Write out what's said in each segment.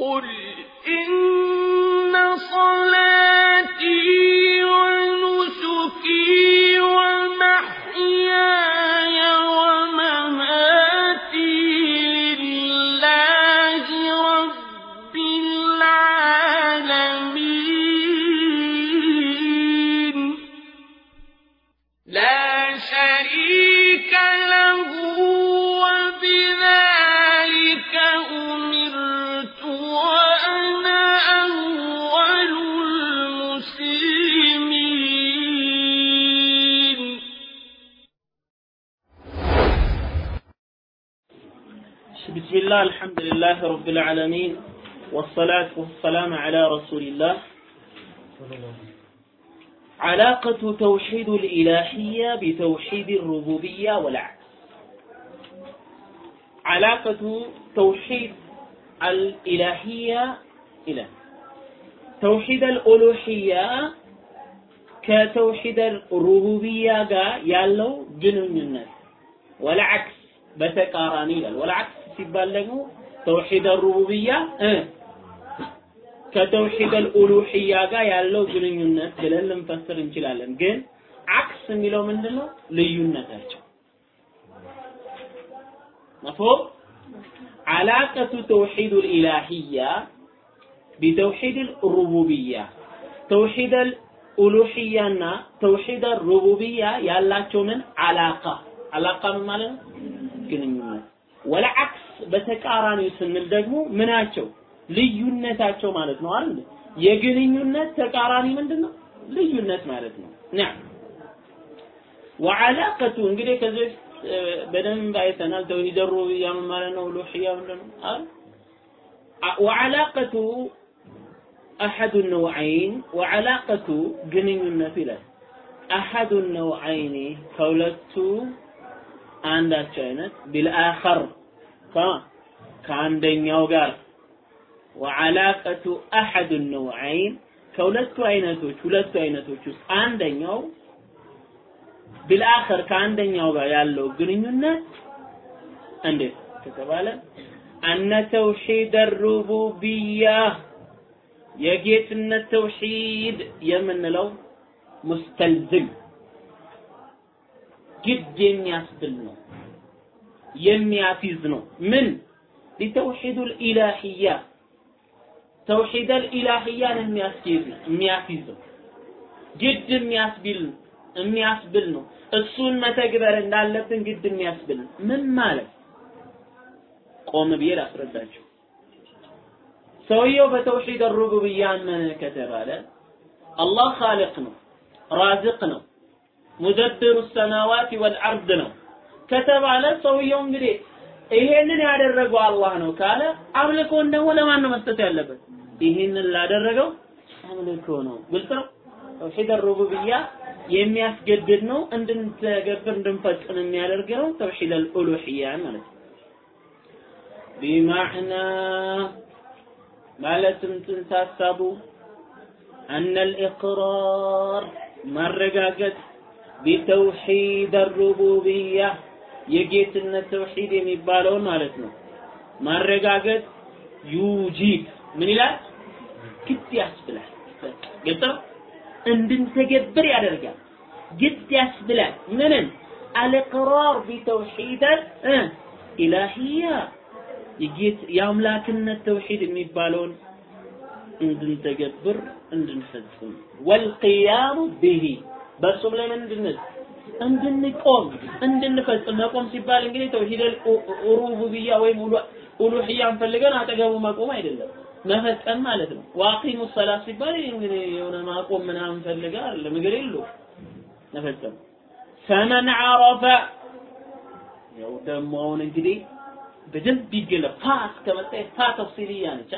قل إن الله الحمد لله رب العالمين والصلاة والسلام على رسول الله علاقة توحيد الإلهية بتوحيد الربوبية والعكس علاقة توحيد الإلهية إلى توحيد الألوهية كتوحيد الربوبية ጋር ያለው ግንኙነት ወልዓክስ በተቃራኒ ይላል ወልዓክስ ሲባል ደግሞ ተውሂድ ሩቡብያ ከተውሂድ ኡሉሂያ ጋር ያለው ግንኙነት ብለን ልንፈስር እንችላለን። ግን አክስ የሚለው ምንድነው? ልዩነታቸው መፍሁም علاقة توحيد الإلهية بتوحيد الربوبية توحيد الألوهية እና توحيد الربوبية ያላቸው ምን አላቃ አላቃ ምን ማለት ነው? ወለዓክስ በተቃራኒው ስንል ደግሞ ምናቸው ልዩነታቸው ማለት ነው አይደል? የግንኙነት ተቃራኒ ምንድነው? ልዩነት ማለት ነው። ነዓም ወዓላቀቱ እንግዲህ ከዚህ በደንብ አይተናል። ተውሂድ ሩቡብያ ምን ማለት ነው? ኡሉሂያ ምንድነው? አይደል? ወዓላቀቱ አሐዱ ነውዐይን ወዓላቀቱ ግንኙነቱ ይላል አሐዱ ነውዐይኒ ከሁለቱ አንዳቸው አይነት ቢልአኸር ከአንደኛው ጋር። ወዓላቀቱ አሐዱ ነውዐይን ከሁለቱ አይነቶች ሁለቱ አይነቶች ውስጥ አንደኛው ቢልአኸር ከአንደኛው ጋር ያለው ግንኙነት እንዴት ከተባለ አነ ተውሂድ ሩቡብያ የጌትነት ተውሂድ የምንለው ሙስተልዝም ግድ የሚያስብል ነው የሚያፊዝ ነው። ምን? ሊተውሂድ ልኢላህያ ተውሂድ ልኢላህያን የሚያስኬድ ነው ግድ የሚያስብል የሚያስብል ነው። እሱን መተግበር እንዳለብን ግድ የሚያስብል ነው። ምን ማለት? ቆም ብዬ ላስረዳችሁ። ሰውየው በተውሂድ ሩቡብያ አመነ ከተባለ አላህ ኻሊቅ ነው ራዝቅ ነው ሙደብሩ ሰማዋት ወልአርድ ነው ከተባለ ሰውየው እንግዲህ ይሄንን ያደረገው አላህ ነው ካለ አምልኮን ደግሞ ለማን ነው መስጠት ያለበት? ይሄንን ላደረገው አምልኮ ነው። ግልጽ ነው። ተውሂድ ሩቡብያ የሚያስገድድ ነው፣ እንድንተገብር እንድንፈጽም የሚያደርግ ነው። ተውሂድ አልኡሉሂያ ማለት ቢማዕና ማለትም ጽንሰ ሀሳቡ አነ ልኢቅራር ማረጋገጥ ቢተውሂድ ሩቡብያ የጌትነት ተውሂድ የሚባለውን ማለት ነው። ማረጋገጥ ዩጂብ ምን ይላል? ግድ ያስብላል። ግልጽ እንድንተገብር ያደርጋል። ግድ ያስብላል። ምንን? አልቅራር ቢተውሂድ ኢላሂያ የጌት የአምላክነት ተውሂድ የሚባለውን እንድንተገብር እንድንፈጽም። ወልቅያሙ ቢሂ በእሱም ላይ ምን እንድንል? እንድንቆም እንድንፈጽም። መቆም ሲባል እንግዲህ ተውሂድ ሩቡብያ ወይም ኡሉሂያን ፈልገን አጠገቡ መቆም አይደለም መፈጸም ማለት ነው። ዋቂሙ ሰላት ሲባል እንግዲህ የሆነ ማቆም ምናምን ፈልገ አይደለም እግር የሉ መፈጸም። ፈመን ዓረፈ ያው ደግሞ አሁን እንግዲህ በደንብ ይገለ ፋ እስከመጣ ፋ ተፍሲልያ ነች።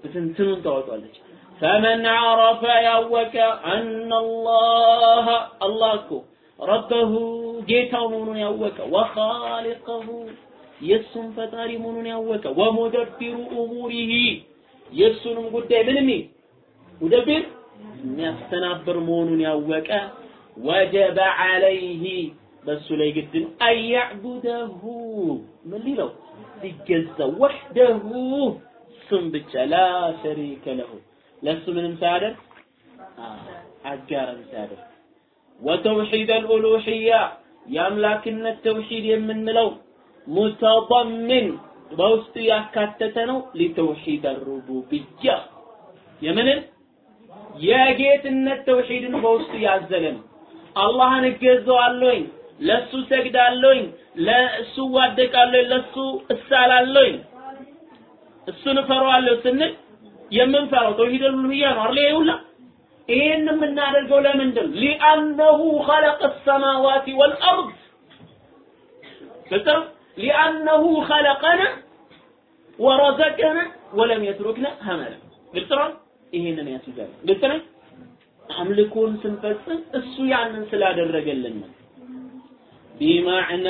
ብትንትኑን ታወጣለች ፈመን ዓረፈ ያወቀ አነ አላህ አላህ እኮ ረበሁ ጌታው መሆኑን ያወቀ ወኻሊቀሁ የእሱን ፈጣሪ መሆኑን ያወቀ ወሙደቢሩ እሙሪሂ የእሱንም ጉዳይ ምን የሚል ሙደቢር የሚያስተናብር መሆኑን ያወቀ ወጀበ ዐለይህ በእሱ ላይ ግድ ነው አያዕቡደሁ ምን ሊለው ሊገዛው ወሕደሁ እሱም ብቻ ላ ሸሪከ ለሁ ለሱ ምንም ሳያደርግ? አጋርም ሳያደርግ። ወተውሂድ አልኡሉሂያ የአምላክነት ተውሂድ የምንለው ሙተضمن በውስጡ ያካተተ ነው? ለተውሂድ አልሩቡብያ። የምንን የጌትነት ተውሂድን በውስጡ ያዘለ ነው። አላህን እገዛዋለሁኝ፣ ለሱ ሰግዳለሁኝ፣ ለሱ ዋደቃለኝ ለሱ እሳላለሁኝ፣ እሱን እፈራዋለሁ ስንል የምንፈራው ተውሂድ ኡሉሂያ ነው አይደል ይሁላ ይሄን የምናደርገው ለምንድን ሊአነሁ ኸለቀ السماوات والارض ግልጽ ሊአነሁ ኸለቀና ወረዘቀና ወለም የትሩክና ሀመላ ግልጽ ነው ይሄንን ያስይዛል ግልጽ ነው አምልኮን ስንፈጽም እሱ ያንን ስላደረገልን ነው ቢማዕና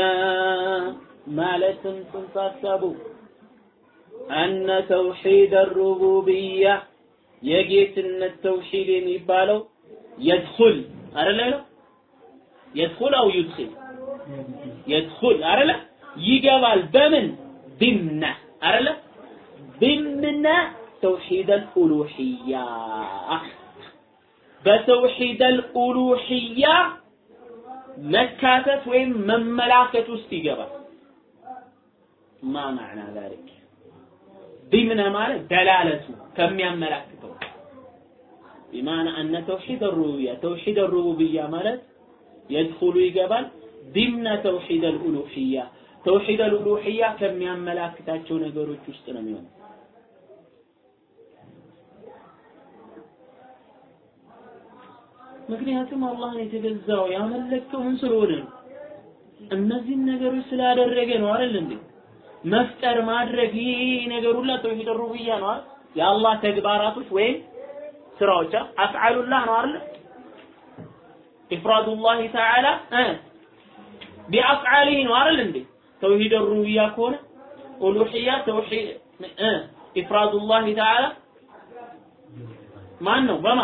ማለትም ጽንሰ ሀሳቡ አነ ተውሒድ አሩቡብያ የጌትነት ተውሂድ የሚባለው የድኹል አይደለ ነው የድኹል አው ይድኹል የድኹል አይደለ ይገባል በምን ضمن አይደለ ضمن ተውሂድ አልኡሉሂያ በተውሂድ አልኡሉሂያ መካተት ወይም መመላከት ውስጥ ይገባል ማ ማዕና ذلك ዲምነ ማለት ደላለቱ ከሚያመላክተው ቢማና አነ ተውሂድ ሩቡብያ ተውሂድ ሩቡብያ ማለት የድኹሉ ይገባል ዲምነ ተውሂድ አልኡሉሂያ ተውሂድ አልኡሉሂያ ከሚያመላክታቸው ነገሮች ውስጥ ነው የሚሆነው ምክንያቱም አላህን የተገዛው ያመለከውን ስለሆነ ነው። እነዚህን ነገሮች ስላደረገ ነው አይደል እንዴ? መፍጠር ማድረግ ይሄ ነገር ሁላ ተውሂድ ሩብያ ነው አይደል? የአላህ ተግባራቶች ወይም ስራዎች አፍዓሉላህ ነው አይደል? ኢፍራዱላህ ተዓላ ቢአፍዓሊህ ነው አይደል እንዴ? ተውሂድ ሩብያ ከሆነ ኡሉሂያ ተውሂድ ኢፍራዱላህ ተዓላ ማን ነው በማ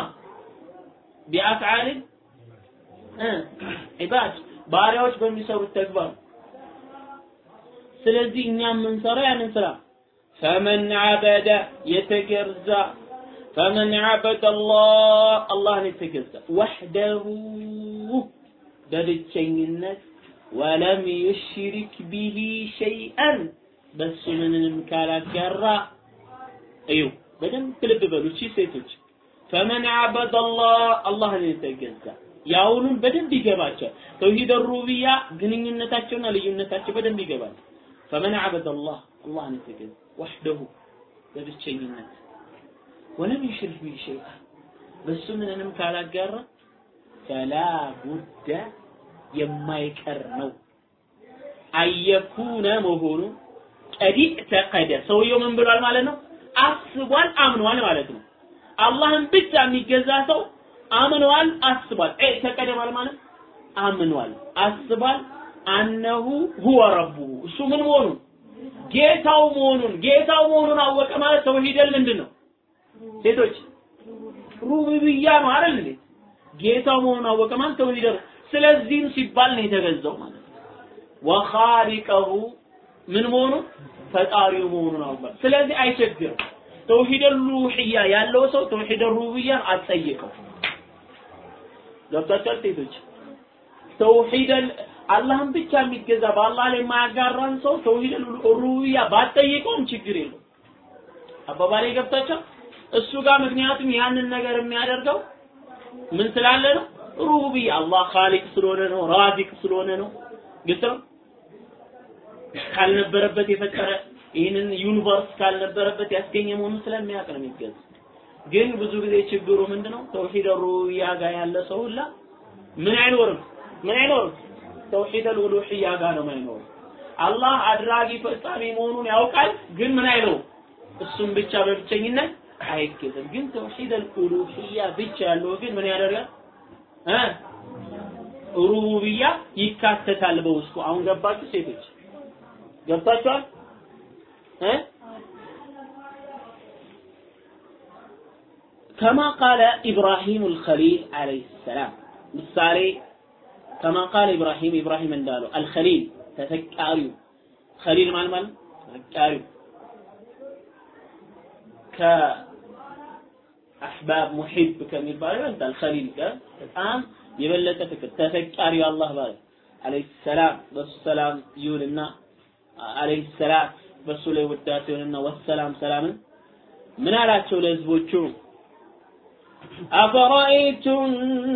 ቢአፍዓል ዒባድ ባሪያዎች በሚሰሩት ተግባር ስለዚህ እኛ የምንሰራው ያንን ስራ። ፈመን አበደ የተገዛ ፈመን አበደ አላህ አላህን የተገዛ። ወሕደሁ በብቸኝነት ወለም ዩሽሪክ ቢሂ ሸይአን በሱ ምንንም ካላጋራ እዩ። በደንብ ልብ በሉ እቺ ሴቶች። ፈመን አበደ አላህ አላህን የተገዛ። የአሁኑን በደንብ ይገባቸዋል። ተውሂድ ሩብያ ግንኙነታቸውና ልዩነታቸው በደንብ ይገባል ፈመን አበደ አላህ አላህን የተገዛ ወሕደሁ በብቸኝነት ወለም ዩሽሪክ ቢሂ ሸይአን በሱ ምንንም ካላጋራ ፈላ ቡደ የማይቀር ነው አየኩነ መሆኑ ቀዲ ተቀደ ሰውየው ምን ብሏል ማለት ነው አስቧል አምኗል ማለት ነው አላህን ብቻ የሚገዛ ሰው አምኗል አስቧል እ ተቀደማል ማለት አምኗል አስቧል አነሁ ሁወ ረቡሁ። እሱ ምን መሆኑን? ጌታው መሆኑን። ጌታው መሆኑን አወቀ ማለት ተውሂደል ምንድን ነው ሴቶች ሩቡብያ ነው አይደል እንዴ? ጌታው መሆኑን አወቀ ማለት ተውሂደል ስለዚህም ሲባል ነው የተገዛው ማለት ነው። ወኻሊቀሁ ምን መሆኑ ፈጣሪው መሆኑን አውቋል ስለዚህ አይቸግርም። ተውሂድ ሩህያ ያለው ሰው ተውሂድ ሩብያ አትጠይቀው ገብታችኋል ሴቶች ተውሂድ አላህን ብቻ የሚገዛ በአላህ ላይ የማያጋራን ሰው ተውሂድ ሩብያ ባትጠይቀውም ችግር የለው አባባሌ ገብታችኋል እሱ ጋር ምክንያቱም ያንን ነገር የሚያደርገው ምን ስላለ ነው? ሩብያ አላህ ኻሊቅ ስለሆነ ነው ራዚቅ ስለሆነ ነው። ግልጽ ነው? ካልነበረበት የፈጠረ ይህንን universe ካልነበረበት ያስገኘ መሆኑን ስለሚያውቅ ነው የሚገዛ ግን ብዙ ጊዜ ችግሩ ምንድነው? توحيد ربوبية ጋር ያለ ሰው ሁላ ምን አይኖርም ምን አይኖርም ተውሂድ ኡሉሂያ ጋር ነው የማይኖርም አላህ አድራጊ ፈጻሚ መሆኑን ያውቃል ግን ምን አይለው እሱም ብቻ በብቸኝነት አይገዛም ግን ተውሂድ ኡሉሂያ ብቻ ያለው ግን ምን ያደርጋል እ ሩቡብያ ይካተታል በውስጡ አሁን ገባችሁ ሴቶች ገብታችኋል እ كما قال إبراهيم الخليل عليه السلام ምሳሌ ከማ ቃል ኢብራሂም ኢብራሂም እንዳለው አልኸሊል ተተካሪው። ኸሊል ማን ማለት ተተካሪው። ከአሕባብ ሙሒብ ከሚባለው ይበልጣል ኸሊል ጋር በጣም የበለጠ ፍቅር። ተተካሪው አላህ ባለ አለይሂ ሰላም በሱ ሰላም ይውልና አለይሂ ሰላም በሱ ላይ ውዳሴውንና ወሰላም ሰላምን ምን አላቸው ለህዝቦቹ? أفرأيتم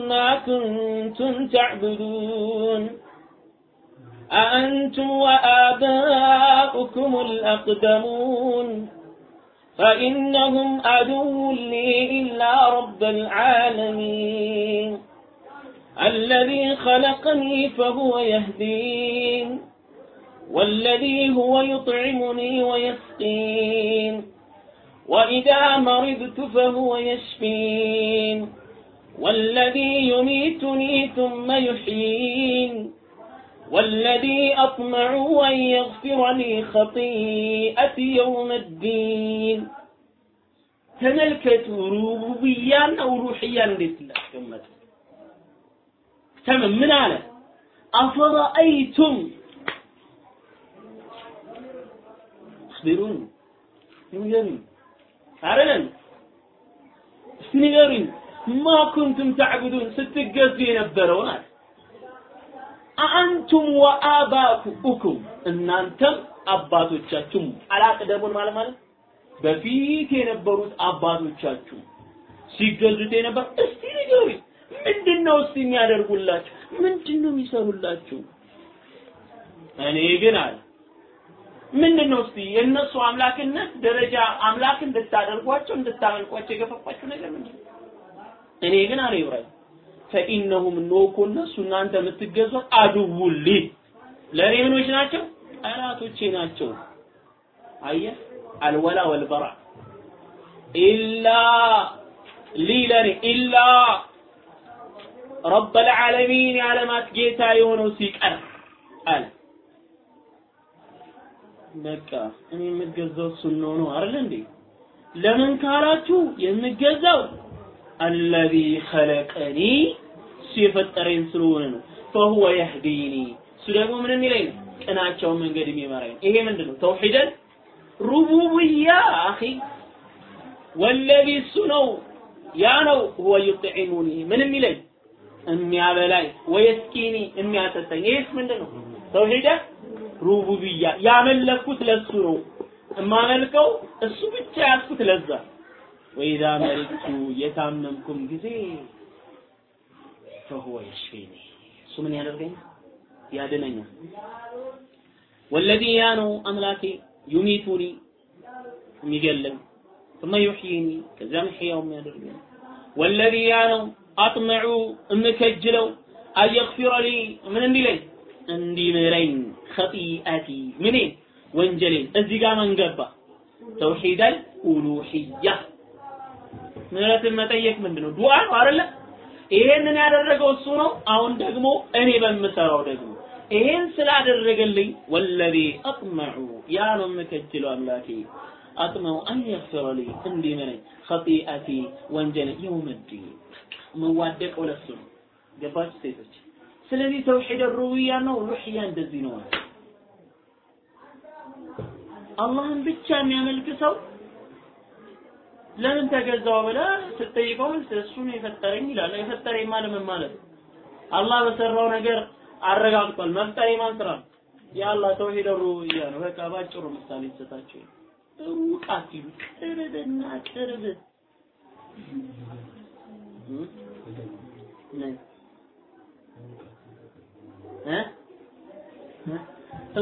ما كنتم تعبدون؟ أأنتم وآباؤكم الأقدمون؟ فإنهم عدو لي إلا رب العالمين. الذي خلقني فهو يهدين والذي هو يطعمني ويسقين. وإذا مرضت فهو يشفين والذي يميتني ثم يحيين والذي أطمع أن يغفر لي خطيئتي يوم الدين ተመልከቱ ሩቡብያን ነው ሩሕያን እንዴት ላስቀመጥ ተመም ምን አለ አፈረአይቱም አኽቢሩን ንገሩኝ አይደለም? እስቲ ንገሩኝ ማ ኩንቱም ተዕቡዱን ስትገዙ የነበረውን አለ። አአንቱም ወአባኡኩም እናንተም አባቶቻችሁም። አላቅደሙን ማለት ማለት? በፊት የነበሩት አባቶቻችሁ ሲገዙት የነበር? እስቲ ንገሩኝ ምንድን ነው እስቲ የሚያደርጉላችሁ? ምንድን ነው የሚሰሩላችሁ? እኔ ግን አለ ምንድን ነው እስቲ የእነሱ አምላክነት ደረጃ አምላክ እንድታደርጓቸው እንድታመልኳቸው የገፋፋችሁ ነገር ምንድን እኔ ግን አለ ኢብራሂም ፈኢነሁም ኖኮ እነሱ እናንተ የምትገዙት አድውሊ። ለእኔ ምኖች ናቸው? ጠላቶቼ ናቸው። አየህ? አልወላ ወልበራ። ኢላ ሊ ለኔ ኢላ ረብ ልዓለሚን የዓለማት ጌታ የሆነው ሲቀር አለ በቃ እኔ የምገዛው እሱን ነው ነው አይደል እንዴ? ለምን ካላችሁ የምገዛው አለዚ ኸለቀኒ እሱ የፈጠረኝ ስለሆነ ነው። ፈሁወ የህዲኒ እሱ ደግሞ ምን የሚለኝ ቅናቸውን መንገድ የሚመራኝ ነው። ይሄ ምንድን ተውሂደን ሩቡብያ አኺ ወለዚ እሱ ነው ያ ነው። ሁወ ዩጥዒሙኒ ምን የሚለኝ? የሚያበላኝ ወየስኪኒ የሚያጠጣኝ ይሄስ ምንድን ነው ሩቡብያ ያመለኩት ለሱ ነው የማመልከው እሱ ብቻ ያስኩት ለዛ ወኢዛ መሪቱ የታመምኩም ጊዜ ፈሁወ የሽፊኒ እሱ ምን ያደርገኝ ያድነኛል ወለዚ ያ ነው አምላኬ ዩሚቱኒ የሚገለኝ ثم يحييني ከዚያም ሕያው የሚያደርገኝ ወለዚ ያ ነው አጥመዑ እምከጅለው አየግፊረ ሊ ምን እንዲለኝ እንዲምረኝ ኸጢአቲ ምኔ? ወንጀሌን እዚህ ጋር መንገባ ተውሂደል ኡሉሂያ ምህረትን መጠየቅ ምንድን ነው ዱዓ ነው አይደለ? ይሄንን ያደረገው እሱ ነው። አሁን ደግሞ እኔ በምሰራው ደግሞ ይሄን ስላደረገልኝ ወለዚ አጥመዑ ያ ነው የምከጅለው አምላኬ አጥመው አን የግፊረ ሊ እንዲምረኝ ኸጢአቲ ወንጀሌ የውም ዲን። መዋደቀው ለሱ ነው። ገባችሁ ሴቶች ስለዚህ ተውሂድ ሩብያ ነው ሩህያ እንደዚህ ነው። አላህን ብቻ የሚያመልክ ሰው ለምን ተገዛው ብለ ስትጠይቀው እሱ የፈጠረኝ ይላል። የፈጠረኝ ማለት ማለት አላህ በሰራው ነገር አረጋግጧል። መፍጠር የማን ስራ ነው? የአላህ ተውሂድ ሩብያ ነው። በቃ ባጭሩ ምሳሌ ይሰጣቸው ሩቅ አትሂዱ ቅርብና ቅርብ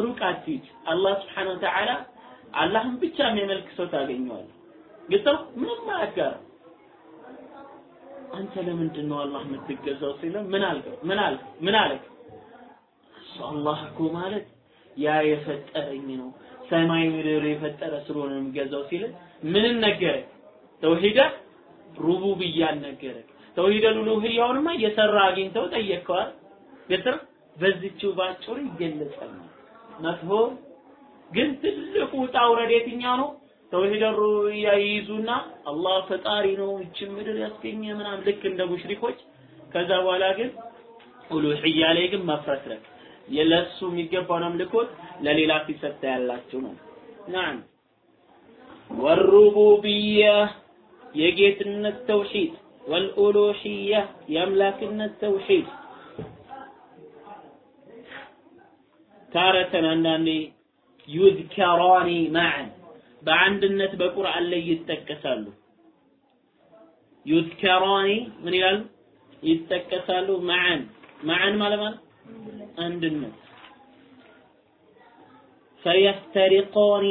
ሩቅ አትሂድ። አላህ ስብሓነ ወተዓላ አላህን ብቻ የሚያመልክ ሰው ታገኘዋለህ። ነው ምንም አያጋራም አንተ ለምንድን ነው አላህ የምትገዛው ሲለ ምን አልከው? ምን አልከው ምን እሱ አላህ እኮ ማለት ያ የፈጠረኝ ነው። ሰማይ ምድር የፈጠረ ስለሆነ የምገዛው ሲል ምንን ነገረ ተውሂደ ሩቡብያን ነገረ ተውሂደ ኡሉሂያውንማ እየሰራ አግኝተው ጠየቀዋል ግጥር በዚችው ባጭሩ ይገለጻል መፍሁም ግን ትልቁ ውጣ ውረድ የትኛው ነው? ተውሂድ ሩያ ይይዙና አላህ ፈጣሪ ነው እችን ምድር ያስገኘ ምናምን ልክ እንደ ሙሽሪኮች። ከዛ በኋላ ግን ኡሉሂያ ላይ ግን መፍረክረክ ለሱ የሚገባውን አምልኮት ለሌላ ሲሰጥ ያላችሁ ነው። ናም ወሩቡብያ የጌትነት ተውሂድ ወልኡሉሂያ የአምላክነት ተውሂድ ታረተን አንዳንዴ ዩዝከራኒ ማዕን በአንድነት በቁርአን ላይ ይጠቀሳሉ። ዩዝከራኒ ምን ይላሉ? ይጠቀሳሉ። ማዕን ማዕን ማለት ማለት አንድነት ፈየፍተሪቃኒ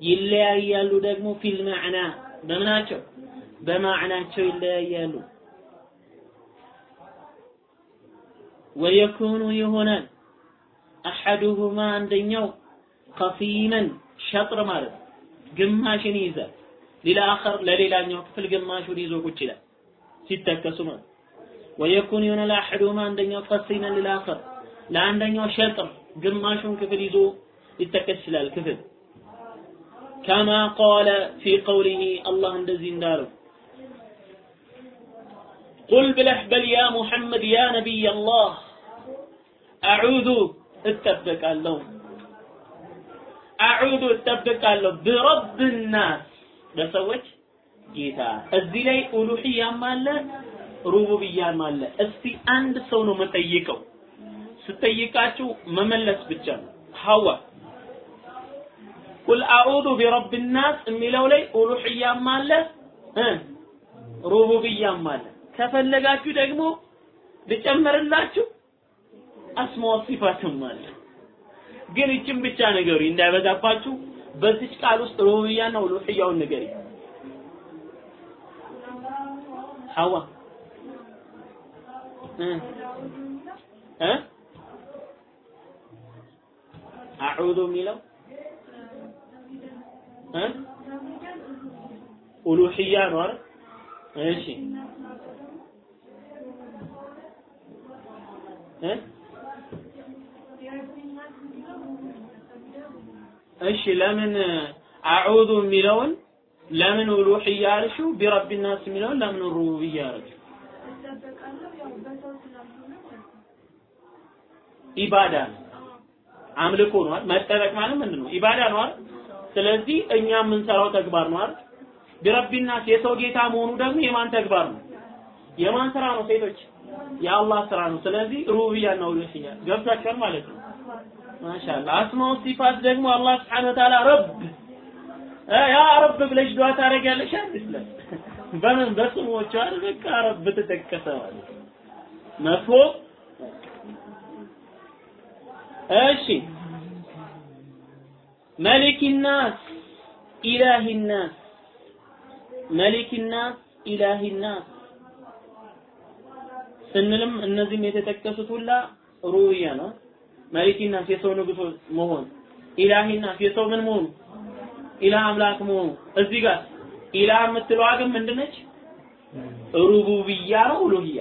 ይለያያሉ ደግሞ ፊል ማዕና በምናቸው በማዕናቸው ይለያያሉ። ወየኩኑ ይሆናል አሐዱሁማ አንደኛው ከፊመን ሸጥር ማለት ነው። ግማሽን ይይዛል። ሊልአኸር ለሌላኛው ክፍል ግማሹን ይዞ ቁጭ ይላል ሲተከሱ ማለት ወየኩን ይሆናል አሐዱሁማ አንደኛው ከፊመን ሊልአኸር ለአንደኛው ሸጥር ግማሹን ክፍል ይዞ ሊጠቀስ ይችላል ክፍል ከማ ቃለ ፊ ቀውሊሂ አላህ እንደዚህ እንዳለው ቁል ብለህ በል ያ ሙሐመድ ያ ነቢይ አላህ አዑዙ እጠበቃለሁ። አዑዙ እጠበቃለሁ። ብረብ ናስ በሰዎች ጌታ። እዚህ ላይ ኡሉህያም አለ ሩቡብያም አለ። እስቲ አንድ ሰው ነው መጠይቀው ስጠይቃችሁ መመለስ ብቻ ነው። ሐዋ ቁል አዑዙ ቢረብ ናስ የሚለው ላይ ኡሉህያም አለ ሩቡብያም አለ። ከፈለጋችሁ ደግሞ ልጨምርላችሁ አስማው ሲፋትም አለ ግን ይችን ብቻ ነገሩ እንዳይበዛባችሁ። በዚች ቃል ውስጥ ሩቡብያና ኡሉህያውን ንገሪ ሐዋ እ አዑዙ የሚለው እ ኡሉህያ ነው? እሺ። እ እሺ ለምን አዑዙ የሚለውን ለምን ኡሉህያ አልሽው? ቢረቢ ናስ የሚለውን ለምን ሩቡብያ አልሽው? ኢባዳ ነው። አምልኮ ነው? መጠበቅ ማለት ምንድን ነው? ኢባዳ ነው? ስለዚህ እኛ የምንሰራው ተግባር ነው አይደል? ቢረቢናስ የሰው ጌታ መሆኑ ደግሞ የማን ተግባር ነው? የማን ስራ ነው? ሴቶች የአላህ ስራ ነው። ስለዚህ ሩብያና ኡሉህያ ገብቷችኋል ማለት ነው። ማሻአላህ አስማው ሲፋት ደግሞ አላህ Subhanahu Wa ረብ ያ ረብ ብለሽ ዱዓ ታደርጊያለሽ አይደል? በምን በስሞቿ አይደል? በቃ ረብ ተጠቀሰ ማለት መፍሁም እሺ መሊክ ናስ ኢላሂ ናስ መሊክ ናስ ኢላሂ ናስ ስንልም እነዚህም የተጠቀሱት ሁላ ሩያ ነው። መሊክ ናስ የሰው ንጉስ መሆን፣ ኢላሂ ናስ የሰው ምን መሆኑ፣ ኢላህ አምላክ መሆኑ። እዚህ ጋር ኢላህ የምትለዋ ግን ምንድነች? ሩቡብያ ነው ኡሉህያ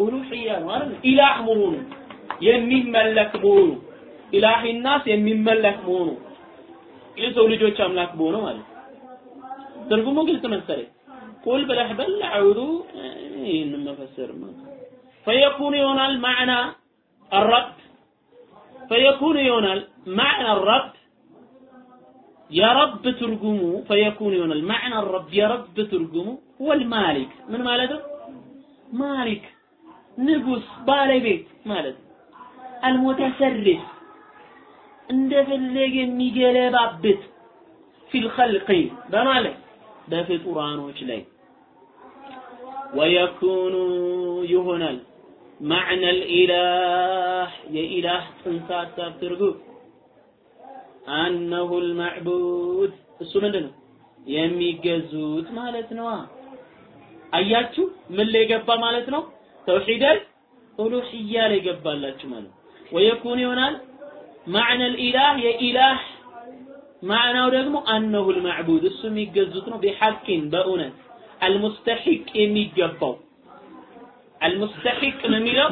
ኡሉህያ ነው አይደል? ኢላህ መሆኑ የሚመለክ መሆኑ ኢላሂ ናስ የሚመለክ መሆኑ የሰው ልጆች አምላክ መሆኑ ማለት ትርጉሙ ግልጽ መሰለኝ። ቁል ብለህ በል አዑዙ ይህን መፈሰር ፈየኩን ይሆናል ማዕና الرب فيكون ይሆናል معنى الرب የረብ ትርጉሙ ፈየኩን ይሆናል ማዕና ረብ የረብ ትርጉሙ ወልማሊክ ምን ማለት ነው? ማሊክ ንጉስ ባለቤት ማለት ነው። አልሙተሰርፍ እንደፈለገ የሚገለባብጥ ፊል ኸልቂ በማለት በፍጡራኖች ላይ ወየኩኑ ይሆናል ማዕነ ልኢላህ የኢላህ ጽንሰ ሀሳብ ትርጉም አነሁ ልማዕቡድ እሱ ምንድን ነው የሚገዙት ማለት ነዋ አያችሁ? ምን ላይ ገባ ማለት ነው? ተውሂደል ኡሉህያ ላይ ገባላችሁ ማለት ነው። ወየኩን ይሆናል ማዕነ ልኢላህ የኢላህ ማዕናው ደግሞ አነሁ ልማዕቡድ እሱ የሚገዙት ነው። ቢሐቅን በእውነት አልሙስተሒቅ የሚገባው አልሙስተሒቅ ነው የሚለው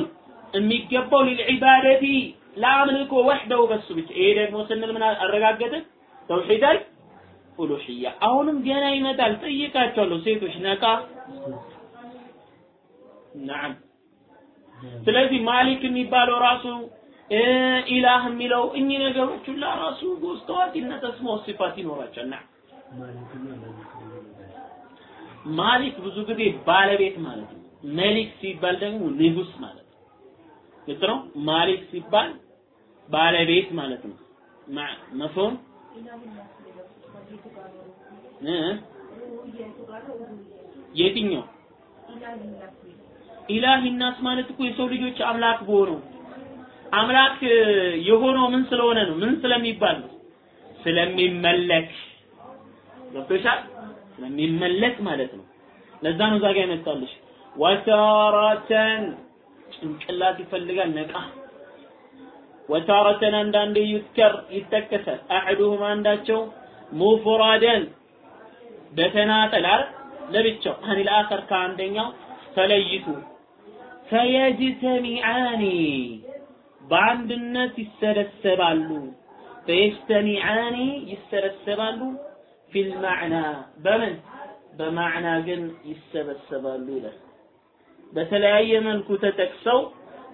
የሚገባው ሊልዒባደቲ ለአምልኮ ወሕደው በሱ ብቻ ይሄ ደግሞ ስንል ምን አረጋገጥን ተውሂደል ኡሉህያ አሁንም ገና ይመጣል ጠይቃቸዋለሁ ሴቶች ነቃ ናም ስለዚህ ማሊክ የሚባለው ራሱ ኢላህ የሚለው እኚህ ነገሮች ሁላ ራሱ ውስጥ ታዋቂነት ሲፋት ይኖራቸዋል ና ማሊክ ብዙ ጊዜ ባለቤት ማለት ነው። መሊክ ሲባል ደግሞ ንጉስ ማለት ነው። ግልጽ ነው። ማሊክ ሲባል ባለቤት ማለት ነው። መፍሁም የትኛው ኢላሂ ናስ ማለት እኮ የሰው ልጆች አምላክ በሆነው አምላክ የሆነው ምን ስለሆነ ነው? ምን ስለሚባል ነው? ስለሚመለክ ገብቶሻል? ስለሚመለክ ማለት ነው። ለዛ ነው ዛጋ ይመጣልሽ ወታራተን ጭንቅላት ይፈልጋል ነቃ። ወታረተን አንዳንዴ ይዝከር ይጠቀሳል። አሐዱሁም አንዳቸው ሙፍራደን በተናጠል አይደል? ለብቻው አኒል አኸር ከአንደኛው ተለይቱ። ፈየጅተሚዓኒ በአንድነት ይሰበሰባሉ። ፈየጅተሚዓኒ ይሰበሰባሉ في المعنى። በምን? በ معنى ግን ይሰበሰባሉ ይላል በተለያየ መልኩ ተጠቅሰው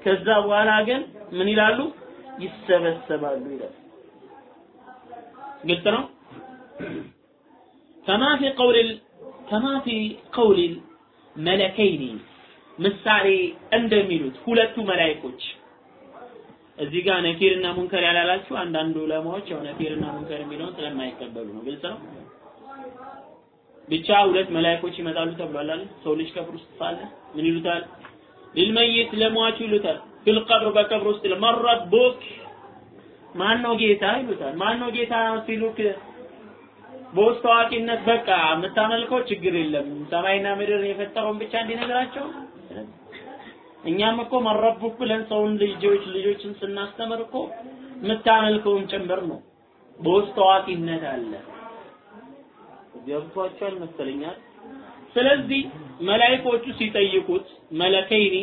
ከዛ በኋላ ግን ምን ይላሉ? ይሰበሰባሉ ይላል። ግልጽ ነው? كما في قول كما في قول الملكين ምሳሌ እንደሚሉት ሁለቱ መላእክቶች። እዚህ ጋር ነኪርና ሙንከር ያላላችሁ አንዳንድ ዑለማዎች ያው ነኪርና ሙንከር የሚለውን ስለማይቀበሉ ነው። ግልጽ ነው ብቻ ሁለት መላእክቶች ይመጣሉ ተብሏል አይደል? ሰው ልጅ ቀብር ውስጥ ሳለ ምን ይሉታል? ሊልመይት ለሟቹ ይሉታል። ፊል ቀብር በቀብር ውስጥ መን ረቡክ ማን ነው ጌታ ይሉታል? ማን ነው ጌታ ሲሉክ በውስጥ ታዋቂነት በቃ የምታመልከው ችግር የለም። ሰማይና ምድር የፈጠረውን ብቻ እንዲነግራቸው? እኛም እኮ መረቡክ ብለን ሰውን ልጆች ልጆችን ስናስተምር እኮ የምታመልከውን ጭምር ነው። በውስጥ ታዋቂነት አለ ገብቷቸዋል መሰለኛል ስለዚህ መላእክቶቹ ሲጠይቁት መለከይኒ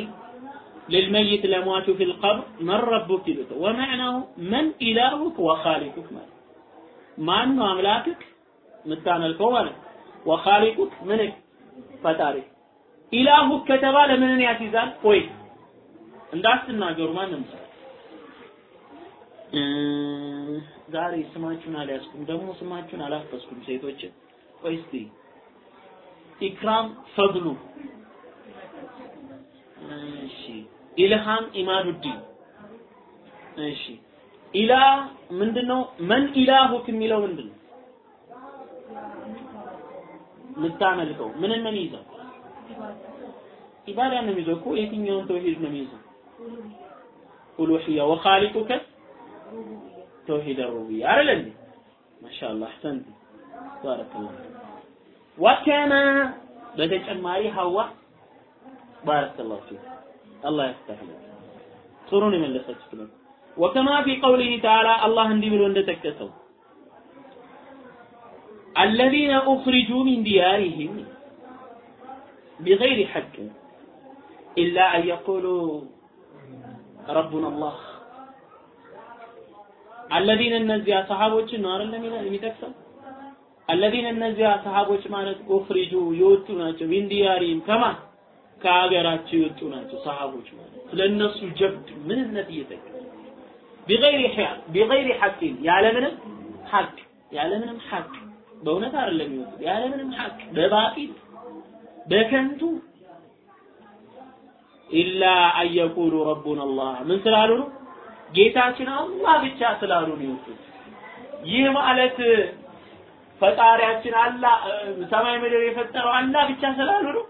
للميت لمواته في القبر من ربك يلته ومعناه من إلهك وخالقك ማለት ማን ነው አምላክክ የምታመልከው ማለት ወኻሊቁክ ምን ፈጣሪ ኢላሁክ ከተባለ ምንን ያስይዛል ቆይ እንዳትናገሩ ማንም ሰው ዛሬ ስማችሁን አልያዝኩም ደግሞ ስማችሁን አላፈስኩም ሴቶችን ቆይ እስቲ ኢክራም تفضلوا እሺ ኢልሃም ኢማዱዲን እሺ ኢላ ምንድነው من إلهك የሚለው ምንድነው የምታመልከው ምንን ነው የሚይዘው ኢባዳ ነው የሚይዘው እኮ የትኛውን ተውሂድ ነው የሚይዘው ኡሉሂያ ወኻሊቁከ ተውሂድ ሩቡቢያ አይደል ማሻአላህ አህሰንት بارك الله وكما بدأت أماري هوا. بارك الله فيك. الله يستر عليك صروني من لسة كلام وكما في قوله تعالى الله هندي بلون دتكتسو الذين أخرجوا من ديارهم بغير حق إلا أن يقولوا ربنا الله. الذين النزي أصحابه وشنوار اللي ميتكسو አለዚነ እነዚያ ሰሃቦች ማለት ኡኽሪጁ የወጡ ናቸው ሚንዲያሪም ከማ ከሀገራቸው የወጡ ናቸው ሰሃቦች ማለት ስለነሱ ጀብድ ምንነት እየጠቀ ቢገይሪ ሐቅ ቢገይሪ ሐቅን ያለምንም ሐቅ ያለምንም ሐቅ በእውነት አይደለም ይወጡ ያለምንም ሐቅ በባጢል በከንቱ ኢላ አየቁሉ ረቡና አላህ ምን ስላሉ ነው ጌታችን አላህ ብቻ ስላሉ ነው ይወጡት። ይህ ማለት ፈጣሪያችን አላህ ሰማይ ምድር የፈጠረው አላህ ብቻ ስላሉ ነው።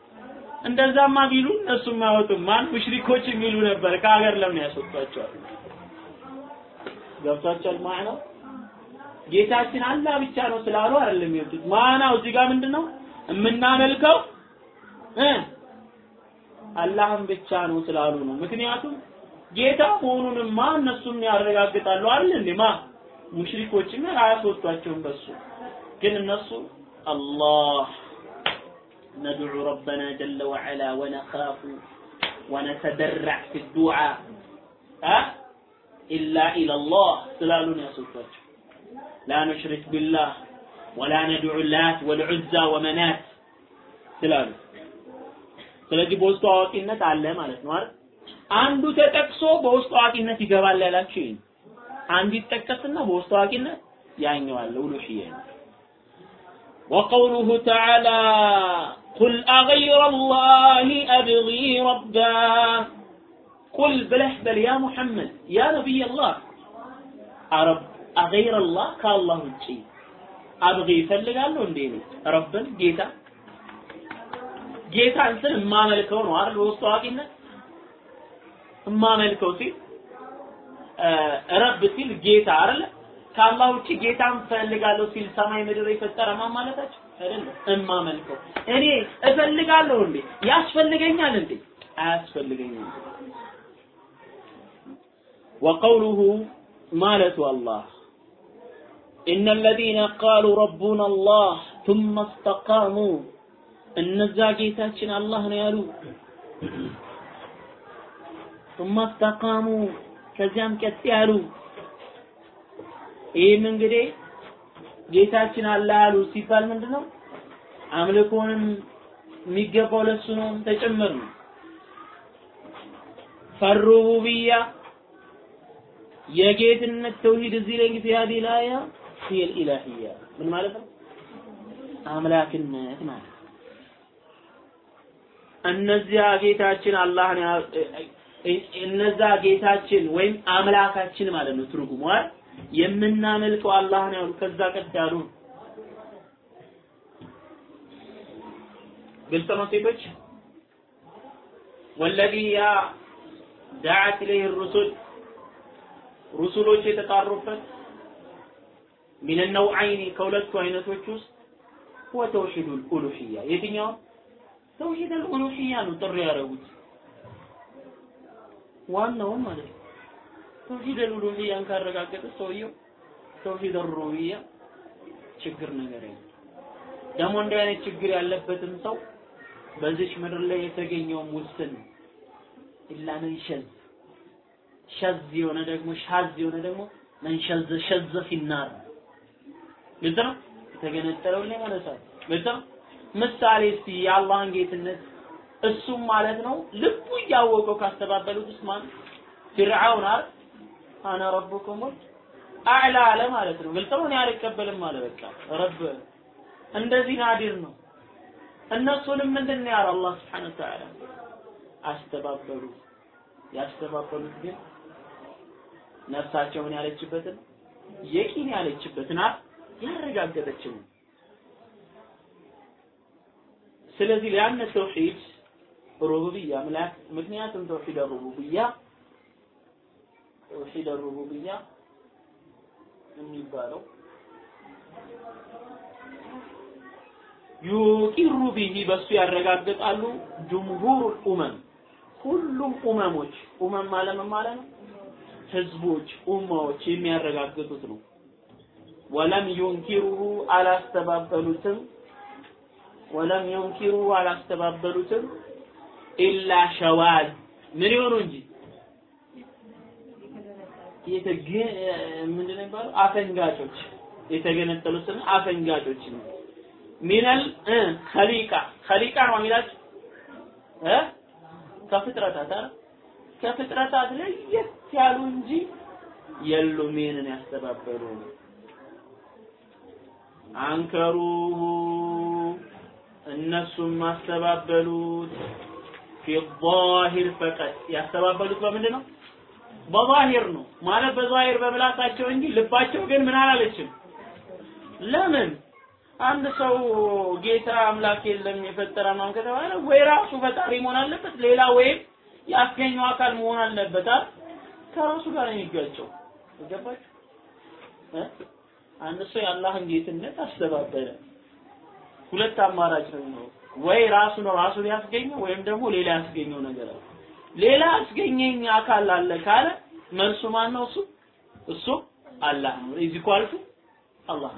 እንደዛማ ቢሉ እነሱም አይወጡም ማን ሙሽሪኮች የሚሉ ነበር። ከሀገር ለምን ያስወጧቸዋል? ገብቷቸዋል ማዕናው? ጌታችን አላህ ብቻ ነው ስላሉ አይደለም የወጡት ማናው እዚህ ጋር ምንድነው? የምናመልከው? እ አላህን ብቻ ነው ስላሉ ነው። ምክንያቱም ጌታ መሆኑንማ እነሱም ያረጋግጣሉ አይደል እንዴ? ማ? ሙሽሪኮችም አያስወጧቸውም በሱ ግን እነሱ አላህ ندعو ربنا جل وعلا ونخاف ونتدرع في الدعاء ها إلا إلى الله سلالون يا سلطات لا نشرك بالله ولا ندعو اللات والعزى ومنات ስላሉ ስለዚህ በውስጡ አዋቂነት አለ ማለት ነው አይደል አንዱ ተጠቅሶ በውስጡ አዋቂነት ይገባል ያላችሁ ይሄ አንዱ ይጠቀስና በውስጡ አዋቂነት ያኛው አለ ኡሉሂያ وقوله تعالى قل أغير الله أبغي ربا قل بلح بل يا محمد يا نبي الله. أرب أغير الله قال الله الشيء أبغي فلق قال له ديني ربا جيتا جيتا انسان ما ملكه ونوار الوسط واقعنا ما ملكه سي رب سيل جيتا ከአላህ ውጭ ጌታን ፈልጋለሁ ሲል ሰማይ ምድር የፈጠረ ማን ማለታቸው አይደለም እማመልከው እኔ እፈልጋለሁ እንዴ ያስፈልገኛል እንዴ አያስፈልገኝም وقوله مالة الله إن الذين قالوا ربنا الله ثم استقاموا እነዛ ጌታችን አላህ ነው ያሉ ثم استقاموا ከዚያም ቀጥ ያሉ ይህም እንግዲህ ጌታችን አላህ አሉ ሲባል ምንድነው አምልኮንም የሚገባው ለሱ ነው ተጨምር ነው። ፈሩቡብያ የጌትነት ተውሂድ እዚህ ላይ እንግዲህ ያዲ ላያ ሂል ኢላሂያ ምን ማለት ነው? አምላክነት ማለት እነዚያ ጌታችን አላህን እነዛ ጌታችን ወይም አምላካችን ማለት ነው ትርጉሙ አይደል የምናመልከው አላህን ያሉ ከዛ ቀጥ ያሉ ግልጽ ነው ሴቶች? ወለዚ ያ ዳዓት ኢለይህ ሩሱል ሩሱሎች የተጣሩበት ሚን ነውዐይኒ ከሁለቱ አይነቶች ውስጥ ሁወ ተውሂዱል የትኛው? ተውሂዱል ኡሉሂያ ነው ጥሪ ያደረጉት። ዋናውም ማለት ነው توحيد ألوهية ን ካረጋገጠ ሰውየው توحيد ربوبية ችግር ነገር የለም። ደግሞ እንዲህ አይነት ችግር ያለበትን ሰው በዚች ምድር ላይ የተገኘውም ውስን إلا من شذ شذ የሆነ ደግሞ شاذ የሆነ ደግሞ من شذ شذ في النار ግልጽ ነው። የተገነጠለው ላይ ማለት ነው። ግልጽ ነው። ምሳሌ እስቲ የአላህን ጌትነት እሱም ማለት ነው ልቡ እያወቀው ካስተባበሉት ውስጥ ፊርዓውን አይደል አነ ረቡኩም አዕላ አለ ማለት ነው። ግልጽ ነው። እኔ አልቀበልም አለ በቃ ረብ እንደዚህ ናዲር ነው። እነሱንም ምንድን ነው ያለው አላህ ስብሐነ ወተዓላ አስተባበሉ። ያስተባበሉት ግን ነፍሳቸውን ያለችበትን የቂን ያለችበትን አፍ ያረጋገጠችው ስለዚህ ሊያነ ተውሂድ ሩቡብያ ምክንያቱም ተውሂድ ሩቡብያ ተውሂድ ሩቡብያ የሚባለው ዩቂሩ ቢሂ በሱ ያረጋግጣሉ ጅምሁር ኡመም። ሁሉም ኡመሞች ኡመም ማለት ማለት ነው? ህዝቦች ኡማዎች የሚያረጋግጡት ነው። ወለም ዩንኪሩሁ አላስተባበሉትም። ወለም ዩንኪሩሁ አላስተባበሉትም ኢላ ሸዋዝ ምን ይሆኑ እንጂ የተገ ምንድን ነው የሚባለው? አፈንጋጮች የተገነጠሉትን አፈንጋጮች ነው። ሚነል ኸሊቃ። ኸሊቃ ነው የሚላችሁ? እ? ከፍጥረታት አይደል? ከፍጥረታት ለየት ያሉ እንጂ የሉም። ይህንን ያስተባበሉ አንከሩሁ። እነሱም ማስተባበሉት ፊ ዛሂር ፈቀጥ ያስተባበሉት በምንድን ነው በዛሂር ነው። ማለት በዛሂር በምላሳቸው እንጂ ልባቸው ግን ምን አላለችም? ለምን? አንድ ሰው ጌታ አምላክ የለም የፈጠረ ነው ከተባለ ወይ ራሱ ፈጣሪ መሆን አለበት ሌላ ወይም ያስገኘው አካል መሆን አለበት አይደል? ከራሱ ጋር ነው የሚጋጨው። ገባችሁ? አንድ ሰው የአላህን ጌትነት አስተባበለ። ሁለት አማራጭ ነው ወይ ራሱ ነው ራሱ ሊያስገኘው ወይም ደግሞ ሌላ ያስገኘው ነገር አለ ሌላ ያስገኘኝ አካል አለ ካለ መልሱ ማን ነው እሱ? እሱ አላህ ነው። is equal to አላህ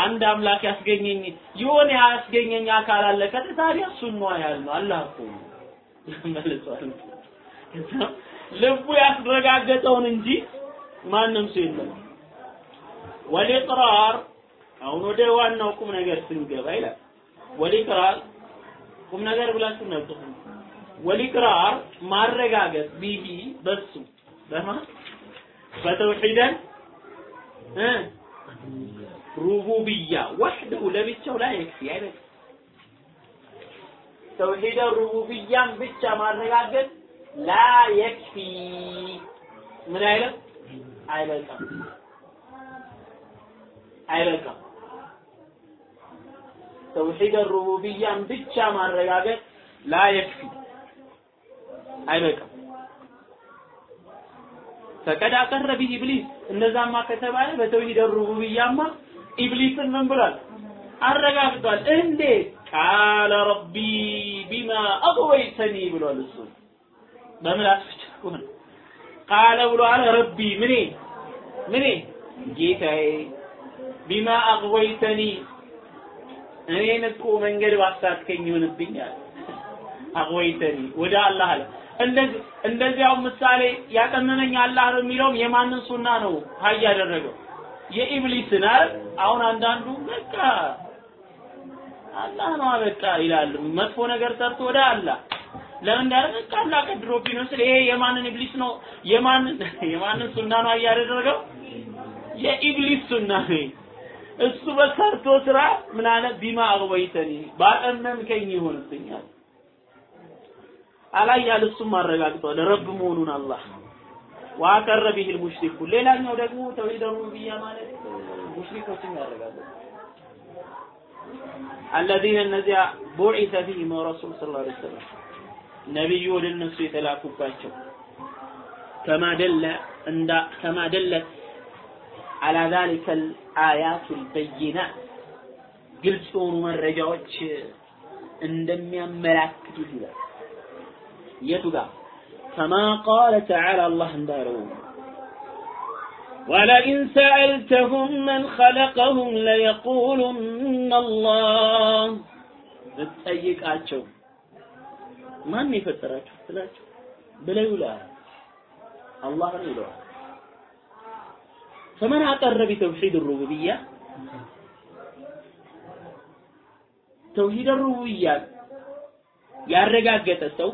አንድ አምላክ ያስገኘኝ የሆነ ያስገኘኝ አካል አለ ከተ ታዲያ እሱን ነው ያልነው አላህ እኮ ልቡ ያስረጋገጠውን እንጂ ማንም ሰው የለም። ወልኢቅራር አሁን ወደ ዋናው ቁም ነገር ስንገባ ይላል። ወልኢቅራር ቁም ነገር ብላችሁ ነጥቡ ወልኢቅራር ማረጋገጥ ቢሂ በሱ። በማ? በተውሂደን? እ? ሩቡብያ። ወህደሁ ለብቻው ላይ ይክፊ አይበቃም። ተውሂደ ሩቡብያን ብቻ ማረጋገጥ ላ የክፊ። ምን አይልም? አይበቃም አይበቃም። ተውሂደ ሩቡብያን ብቻ ማረጋገጥ ላ የክፊ አይበቃም። ፈቀድ አቀረ ቢህ ኢብሊስ እንደዛማ ከተባለ በተውሂድ ሩቡብያማ ኢብሊስን ምን ብሏል? አረጋግጧል። እንዴት? ቃለ ረቢ ቢማ አግወይተኒ ብሏል። እሱ በምላስ ብቻ ሆነ ቃለ አለ ረቢ ምኔ ምኔ ጌታዬ ቢማ አግወይተኒ እኔን እኮ መንገድ ባሳትከኝ ይሆንብኛል። أغويتني ወደ አላህ አለ እንደዚህ እንደዚያው ምሳሌ ያጠመመኝ አላህ ነው የሚለውም የማንን ሱና ነው حي ያደረገው? የኢብሊስን አይደል አሁን አንዳንዱ በቃ አላህ ነው በቃ ይላል። መጥፎ ነገር ሰርቶ ወደ አላህ ለምን እንዳለ በቃ አላህ ቀድሮብኝ ነው ስለ ይሄ የማንን ኢብሊስ ነው? የማንን የማንን ሱና ነው حي የኢብሊስ ሱና ነው። እሱ በሰርቶ ስራ ምን አለ? ቢማ አግወይተኒ ባጠመምከኝ ይሆንብኛል አላያል እሱም አረጋግጧል። ረብ መሆኑን አላህ ዋቀረ ቢሂል ሙሽሪኩ ሌላኛው ደግሞ ተውሂድ ሩቡብያ ማለት ሙሽሪኮችን ያረጋግጣል። አለዚነ እነዚያ ቡዒሰ ፊሂም ረሱል ስ ላ ሰለም ነቢዩ ወደ እነሱ የተላኩባቸው ከማደለ እንዳ ከማ አላ ዛሊከ አያቱ ልበይናት ግልጽ የሆኑ መረጃዎች እንደሚያመላክቱት ይላል። የቱ ጋር ከማ ቃለ ተዓላ አላህ እንዳለው ولئن سألتهم من خلقهم ليقولن الله ብትጠይቃቸው ማን የፈጠራችሁ ትላቸው ብለው ይላል አላህ ነው ይለዋል فمن أقر بتوحيد الربوبية توحيد الربوبية ያረጋገጠ ሰው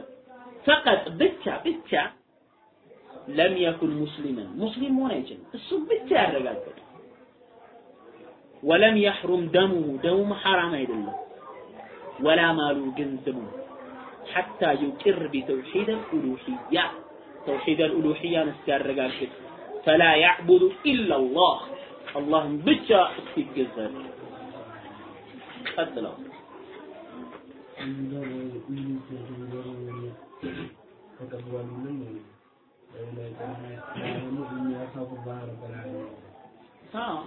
ፈቀጥ ብቻ ብቻ ለም የኩን ሙስሊመን ሙስሊም መሆን አይችልም። እሱም ብቻ ያረጋገጠ ወለም የሕሩም ደሙሁ ደሙም ሐራም አይደለም። ወላ ማሉ ገንዘቡ ሐታ ዩቅር ቢተውሒድ አልኡሉሂያ ተውሒድ አልኡሉሂያን እስኪያረጋግጥ ፈላ ያዕቡዱ ኢላላህ አላህን ብቻ እስኪገዛ ቀጥለው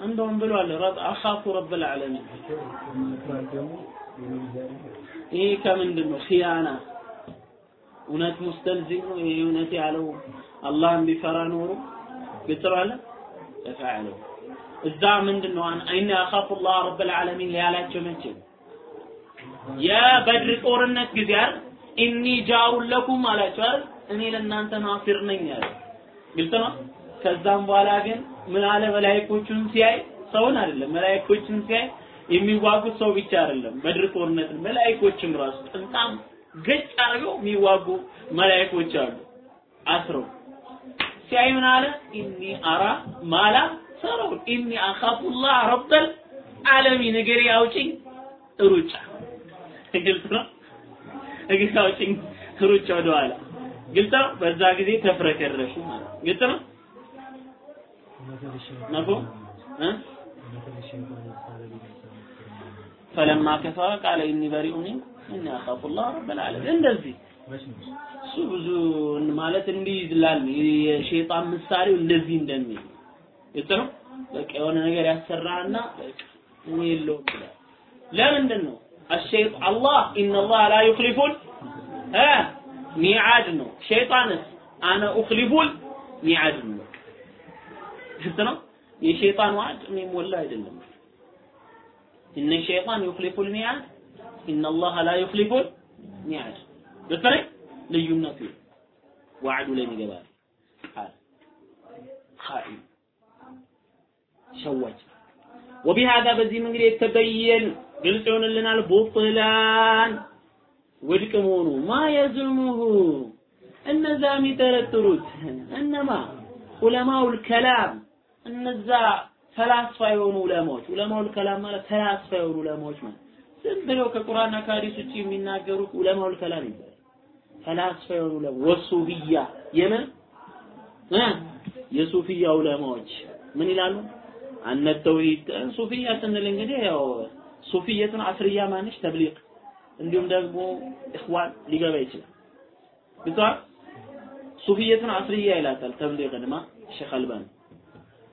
እንደውም ብሏል አኻፉ ረብል ዓለሚን ይህ ከምንድን ነው ኺያና እውነት ሙስተልዚም ነው ይሄ እውነት ያለው አላህን ቢፈራ ኖሮ ግልጽ ባለ ተፈዓለው እዛ ምንድን ነው አይነ አኻፉ ላህ ረብል ዓለሚን ያላቸው መቼ የበድር ጦርነት ጊዜ አይደል? ኢኒ ጃሩን ለኩም አላቸው አይደል? እኔ ለእናንተ ናፊር ነኝ አለ። ግልጽ ነው? ከዛም በኋላ ግን ምን አለ? መላእክቶቹን ሲያይ ሰውን አይደለም መላእክቶቹን ሲያይ የሚዋጉት ሰው ብቻ አይደለም በድር ጦርነት መላእክቶችም ራሱ ጥንጣም ገጭ አድርገው የሚዋጉ መላእክቶች አሉ። አስረው ሲያይ ምን አለ? ኢኒ አራ ማላ ሰረውን ኢኒ አኻፉላህ ረበል ዓለሚን እግሬ አውጭኝ ሩጫ ግልጽ ነው። እግር አውጭኝ ሩጫ ወደኋላ ግልጽ ነው። በዛ ጊዜ ተፍረከረሹ ግልጽ ነው። ነፎ ፈለማ ከፈረ ቃለ ኢኒ በሪኡ ሚንኩ ኢኒ አኻፉ ላህ ረበል ዓለሚን እንደዚህ እሱ ብዙ ማለት እንዲህ ይዝላል። የሸይጣን ምሳሌው እንደዚህ እንደሚል ግልጽ ነው። በቃ የሆነ ነገር ያሰራህና እኔ የለውም ለምንድን ነው الشيط الله إن الله لا يخلف ها ሚዓድ ነው ሸይጣንስ አነ ኡኽሊፉል ሚዓድ ነው ግልጽ ነው የሸይጣን ዋዕድ የሚሞላ አይደለም እነ ሸይጣን ዩኽሊፉል ሚዓድ ኢነ አላህ ላ ዩኽሊፉል ሚዓድ በተለይ ልዩነቱ ዋዕዱ ላይ ይገባል ቃል ኻኢን ሸዋጅ وبهذا በዚህም እንግዲህ የተበየን ግልጽ ይሆንልናል ቡጥላን ውድቅ መሆኑ ማ የዝሙሁ እነዛ የሚጠረጥሩት እነማ? ዑለማውል ከላም። እነዛ ፈላስፋ የሆኑ ዑለማዎች። ዑለማውል ከላም ማለት ፈላስፋ የሆኑ ዑለማዎች ማለት። ዝም ብለው ከቁርአንና ከሐዲስ ውጪ የሚናገሩት ዑለማውል ከላም ይባላል። ፈላስፋ የሆኑ ወሱፊያ። የምን? እ? የሱፊያ ዑለማዎች። ምን ይላሉ? አነ ተውሂድ። ሱፊያ ስንል እንግዲህ ያው ሱፊየቱን አስርያ ማንሽ ተብሊቅ። እንዲሁም ደግሞ ኢኽዋን ሊገባ ይችላል። ግቷል ሱፊየቱን አስርያ ይላታል ተብሊቅንማ ሼክ አልባኒ።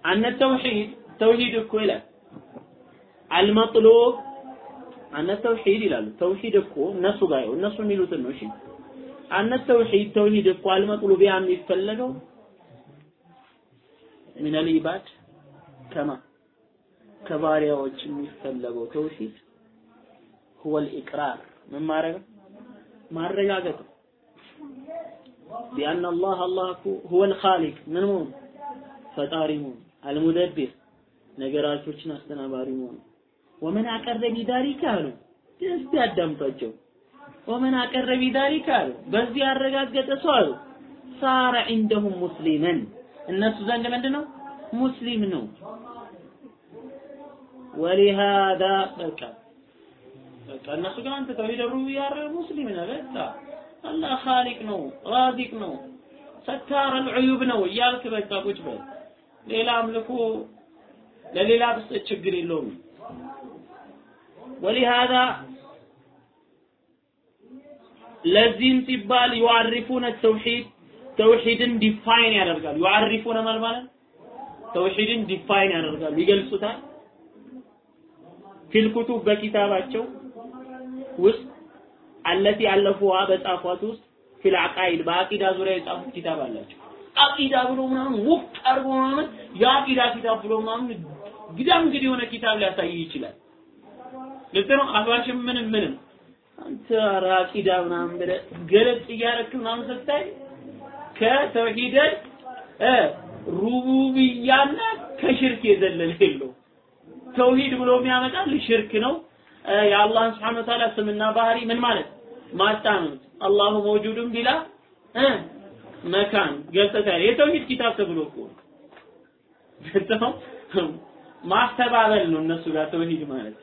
አነ ተውሂድ ተውሂድ እኮ ይላል። አልመጥሉብ አነ ተውሂድ ይላሉ። ተውሂድ እኮ እነሱ ጋር እነሱ የሚሉትን ነው። እሺ። አነ ተውሂድ ተውሂድ እኮ አልመጥሉብ ያ የሚፈለገው ምን አልኢባድ ከማ ከባሪያዎች የሚፈለገው ተውሂድ هو الإقرار ምን ማድረግ ማረጋገጥ بأن الله الله هو الخالق ምን መሆኑ ፈጣሪ መሆኑ አልሙደቢር ነገራቶችን አስተናባሪ መሆኑ ወመን አቀረ ቢዳሪካ አሉ እስቲ አዳምጧቸው ወመን አቀረ ቢዳሪካ አሉ በዚህ ያረጋገጠ ሰው አሉ ሳረ ዒንደሁም ሙስሊመን እነሱ ዘንድ ምንድነው ሙስሊም ነው ወሊሃዛ በቃ በቃ እነሱ ጋር አንተ ተውሂድ ሩብያ ሙስሊም ነህ በቃ። አላህ ኻሊቅ ነው ራዚቅ ነው ستار العيوب ነው እያልክ በቃ ቁጭ በል። ሌላ አምልኮ ለሌላ ብስጥ ችግር የለውም። ولهذا ለዚህም ሲባል يعرفون التوحيد ተውሂድን define ያደርጋሉ። يعرفون ማለት ማለት? ተውሂድን define ያደርጋሉ። ይገልጹታል في الكتب በኪታባቸው ውስጥ አለቲ አለፉዋ በጻፏት ውስጥ ፊል አቃይድ በአቂዳ ዙሪያ የጻፉት ኪታብ አላቸው። አቂዳ ብሎ ምናምን ውቅ አድርጎ ምናምን የአቂዳ ኪታብ ብሎ ምናምን ግዳም እንግዲህ የሆነ ኪታብ ሊያሳይ ይችላል። ልክ ነው? አህባሽም ምንም ምንም። አንተ ኧረ አቂዳ ምናምን ብለህ ገለጽ እያደረክ ምናምን ስታይ ከተውሂድ እ ሩቡብያና ከሽርክ የዘለለ የለው ተውሂድ ብሎ የሚያመጣል ሽርክ ነው። የአላህን ስብሐነ ወተዓላ ስምና ባህሪ ምን ማለት? ማጣመም አላሁ መውጁድን ቢላ እ መካን ገልጸታል የተውሂድ ኪታብ ተብሎ እኮ ገልጸው ማስተባበል ነው እነሱ ጋር ተውሂድ ማለት።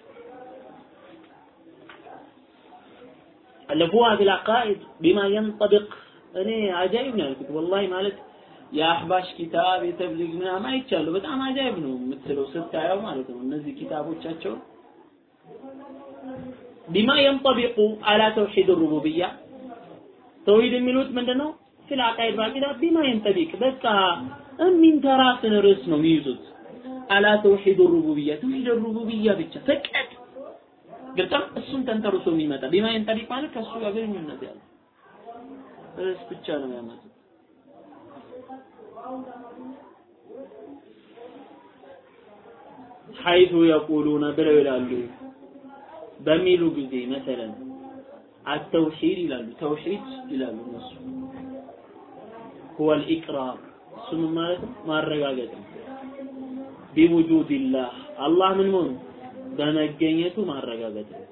አለፉዋ ቢልአቃኢድ ቢማ የንጠብቅ እኔ አጃይብ ነው ያልኩት። ወላሂ ማለት የአህባሽ ኪታብ የተብሊግ ምናምን አይቻለሁ በጣም አጃይብ ነው የምትለው ስታየው ማለት ነው። እነዚህ ኪታቦቻቸው ቢማ የንጠቢቁ አላ ተውሂድ ሩቡብያ። ተውሂድ የሚሉት ምንድነው? ፊል አቃይድ ባቂዳ ቢማ የንጠቢቅ። በቃ የሚንተራስን ርዕስ ነው የሚይዙት። አላ ተውሂድ ሩቡብያ። ተውሂድ ሩቡብያ ብቻ ፈቀድ ግልጽ እሱን ተንተርሶ የሚመጣ ቢማ የንጠቢቅ ማለት ከእሱ ጋር ግንኙነት ርዕስ ብቻ ነው ያመጡት ሀይቱ የቁሉነ ብለው ይላሉ። በሚሉ ጊዜ መሰለን አተውሂድ ይላሉ። ተውሂድ ይላሉ እነሱ። ሁወል ኢቅራር እሱም ማለት ማረጋገጥ ነው። ቢውጁድላህ። አላህ ምን መሆኑ? በመገኘቱ ማረጋገጥ ነው።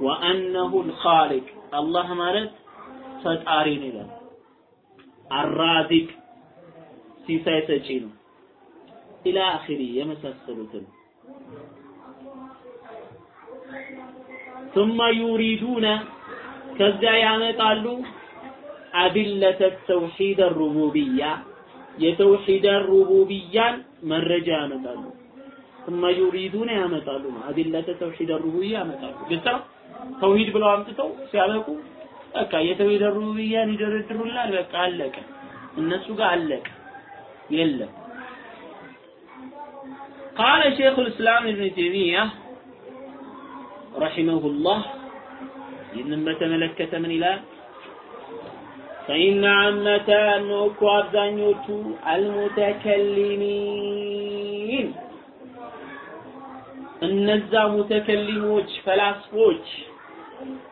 ወአነሁ ልኻሊቅ። አላህ ማለት ፈጣሪ ነው ይላል። አራዚቅ። ሲሳይ ሰጪ ነው ኢላ አኺሪ የመሳሰሉትን ثم يريدون ከዚያ ያመጣሉ አድለተ ተውሂድ ሩቡብያ የተውሂድ ሩቡብያን መረጃ ያመጣሉ ثم يريدون ያመጣሉ አድለተ ተውሂድ ሩቡብያ ያመጣሉ ግልጽ ነው ተውሂድ ብለው አምጥተው ሲያበቁ በቃ የተውሂድ ሩቡብያን ይደረድሩላል በቃ አለቀ እነሱ ጋር አለቀ የለም። ቃለ ሼኹል እስላም ኢብኑ ተይሚያ ረሒመሁላህ ይህንም በተመለከተ ምን ይላል? ፈኢነ አመተ እነሆ እኮ አብዛኞቹ አልሙተከሊሚን እነዛ ሙተከሊሞች ፈላስፎች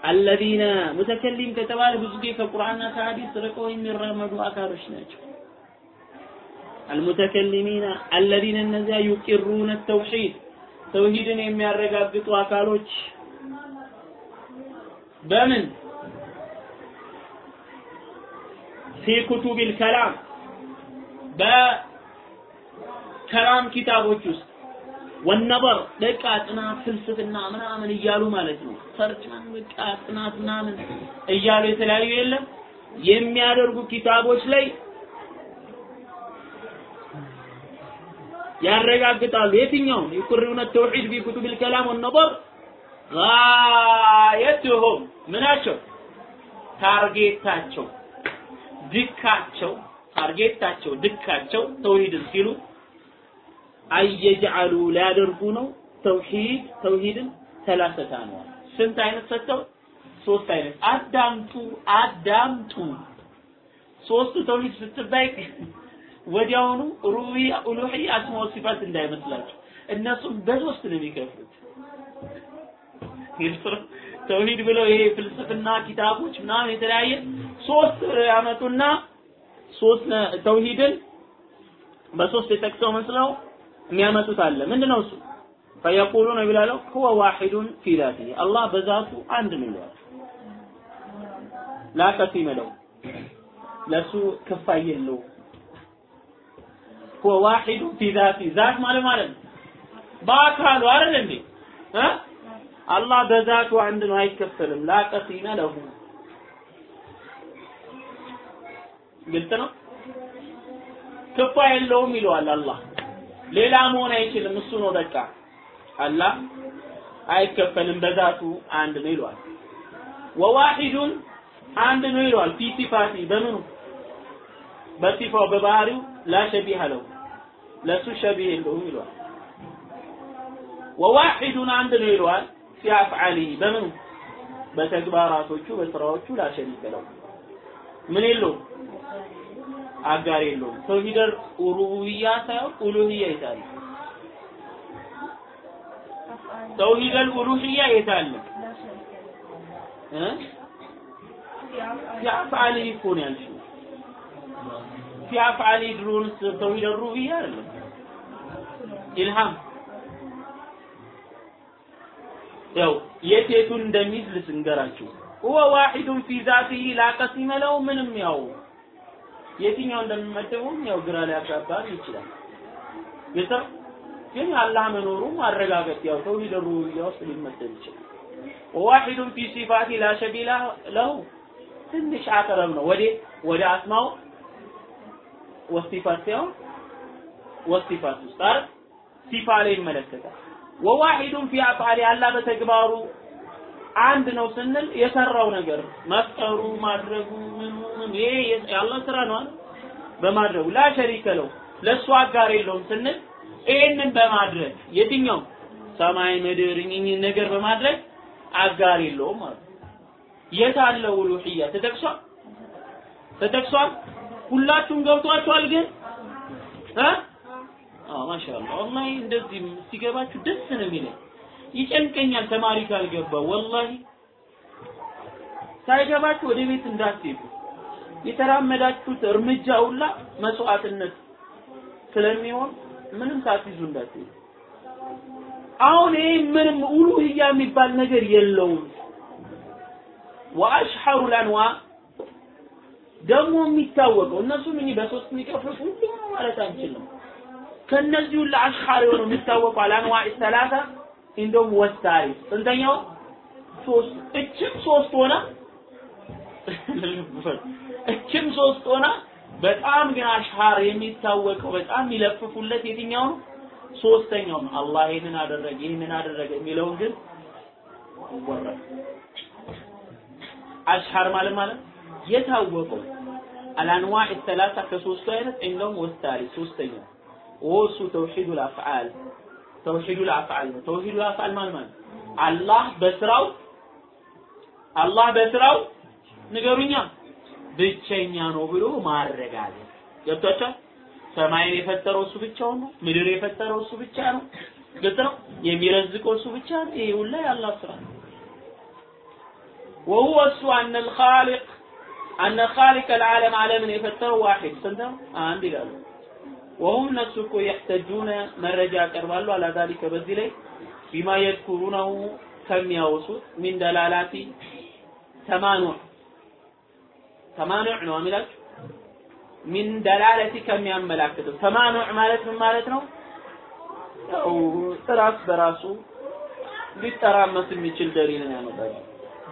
አለዚነ ሙተከሊም ከተባለ ብዙ ጊዜ ከቁርአንና ከሐዲስ ርቀው የሚራመዱ አካሎች ናቸው። አልሙተከሊሚና አለዚነ እነዚያ ዩቂሩነ ተውሂድ ተውሂድን የሚያረጋግጡ አካሎች በምን ፊ ኩቱቢል ከላም በከላም ኪታቦች ውስጥ ወነበር በቃ ጥናት ፍልስፍና ምናምን እያሉ ማለት ነው። ሰርጭን በቃ ጥናት ምናምን እያሉ የተለያዩ የለም የሚያደርጉ ኪታቦች ላይ ያረጋግጣሉ። የትኛውን? ይኩሩነ ተውሂድ ፊ ኩቱቢል ከላም ወነበር ጋየትሁም ምናቸው? ታርጌታቸው ድካቸው ታርጌታቸው ድካቸው ተውሂድን ሲሉ አየጅዓሉ ሊያደርጉ ነው። ተውሂድ ተውሂድን ሰላሰታ ነው። ስንት አይነት ሰጥተው ሶስት አይነት። አዳምጡ አዳምጡ። ሶስት ተውሂድ ስትባይ ወዲያውኑ ሩቢያ ኡሉሂያ አስማ ሲፋት እንዳይመስላችሁ። እነሱ በሶስት ነው የሚከፍሉት። ተውሂድ ብለው ይሄ ፍልስፍና ኪታቦች ምናምን የተለያየ ሶስት ያመጡና ሶስት ተውሂድን በሶስት ከፍለው መስለው የሚያመጡት አለ። ምንድነው እሱ? ፈየቁሉነ ይላለው ሁወ ዋሂዱን ፊ ዛቲሂ አላህ በዛቱ አንድ ነው ላ ቀሲመ ለው ለሱ ክፋይ የለው ሁወ ዋሂዱን ፊ ዛቲሂ ዛት ማለት ማለት ነው። በአካሉ አይደል እንዴ? አላህ በዛቱ አንድ ነው አይከፈልም። ላ ቀሲመ ለሁ። ግልጽ ነው? ክፋ የለውም ይለዋል አላህ። ሌላ መሆን አይችልም እሱ ነው በቃ። አላህ አይከፈልም በዛቱ አንድ ነው ይለዋል። ወዋሂዱን አንድ ነው ይለዋል። ፊ ሲፋቲ በምኑ? በሲፋው በባህሪው ላ ለው ለሱ ሸቢህ የለውም ይለዋል። ወዋሂዱን አንድ ነው ይለዋል። ፊ አፍዓሊሂ በምኑ? በተግባራቶቹ በስራዎቹ ላ ሸሪከ ለው ምን የለውም? አጋር የለውም። ተውሂደር ኡሉሂያ ሳይሆን ኡሉሂያ ይታል። ተውሂደል ኡሉሂያ የታለ እ? ፊአፍዓሊ እኮ ነው ያልሽው ፊአፍዓሊ ድሮንስ ተውሂደል ሩቢያ አይደለም። ኢልሃም። ያው የት የቱን እንደሚይዝ ልስንገራችሁ። ሁወ ዋሂዱን ፊ ዛቲሂ ላ ቀሲመ ለው ምንም ያው የትኛው እንደሚመደበውም ያው ግራ ሊያጋባን ይችላል። ግልጽ ግን አላህ መኖሩ ማረጋገጥ ያው ተውሂድ ሩብያ ውስጥ ሊመደብ ይችላል። ወዋሂዱን ፊ ሲፋቲ ላ ሸቢላ ለሁ። ትንሽ አቅረብ ነው። ወደ ወደ አስማው ወሲፋት ሳይሆን ወሲፋት ውስጥ ሲፋ ላይ ይመለከታል። ወዋሂዱን ፊ አፍዓሊ አላህ በተግባሩ አንድ ነው ስንል የሰራው ነገር መፍጠሩ ማድረጉ ምኑ ይሄ የአላህ ስራ ነው በማድረጉ ላ ሸሪከ ለው ለሱ አጋር የለውም ስንል ይሄንን በማድረግ የትኛው? ሰማይ ምድር እኚህን ነገር በማድረግ አጋር የለውም ማለት የት አለ ተጠቅሷል? ተጠቅሷል ሁላችሁም ገብቷችኋል ግን? እ? አዎ ማሻአላህ። ወላሂ እንደዚህ ሲገባችሁ ደስ ነው የሚለኝ። ይጨንቀኛል ተማሪ ካልገባ ወላሂ። ሳይገባችሁ ወደ ቤት እንዳትሄዱ። የተራመዳችሁት እርምጃ ሁላ መስዋዕትነት ስለሚሆን ምንም ሳትይዙ እንዳትሄዱ። አሁን ይሄ ምንም ኡሉሂያ የሚባል ነገር የለውም። ወአሽሐሩ ለንዋ ደግሞ የሚታወቀው እነሱ ምን በሶስት የሚከፍሉት ሁሉም ማለት አንችልም ከነዚህ ሁሉ አሽሐር የሆነው የሚታወቀው አልአንዋ ሰላሳ እንደውም ወሳሪ ስንተኛው ሶስት እችም ሶስት ሆና እችም ሶስት ሆና በጣም ግን አሽሃር የሚታወቀው በጣም የሚለፍፉለት የትኛው ነው? ሶስተኛው ነው። አላህ ይህንን አደረገ ይህንን አደረገ የሚለውን ግን ይወራል። አሽሃር ማለት ማለት የታወቀው አልአንዋዕ ሰላሳ ከሶስቱ አይነት እንደውም ወሳሪ ሶስተኛ ወሱ ተውሂዱል አፍዓል ተውሂዱል አፍዓል ነው። ተውሂዱል ማለት አላህ በስራው አላህ በስራው ንገሩኛ ብቸኛ ነው ብሎ ማረጋገጥ ገብቷቸዋል። ሰማይን የፈጠረው እሱ ብቻውን ነው። ምድር የፈጠረው እሱ ብቻ ነው። ግልጽ ነው። የሚረዝቀው እሱ ብቻ ነው። ይሄ ሁላ የአላህ ስራ ነው። ወሁወ እሱ አነ አልኻሊቅ አነ ኻሊቀል ዓለም ዓለምን የፈጠረው ዋሂድ ስንት ነው? አንድ ይላሉ። ወሁም እነሱ እኮ የሕተጁነ መረጃ ያቀርባሉ አላ በዚህ ላይ ቢማ የድኩሩነሁ ከሚያወሱት ሚን ደላላቲ ተማኑዕ ተማኑዕ ነው የሚላችሁ ሚን ደላለቲ ከሚያመላክተው ተማኑዕ ማለት ምን ማለት ነው? ያው ራስ በራሱ ሊጠራመስ የሚችል ደሊልን ያመጣል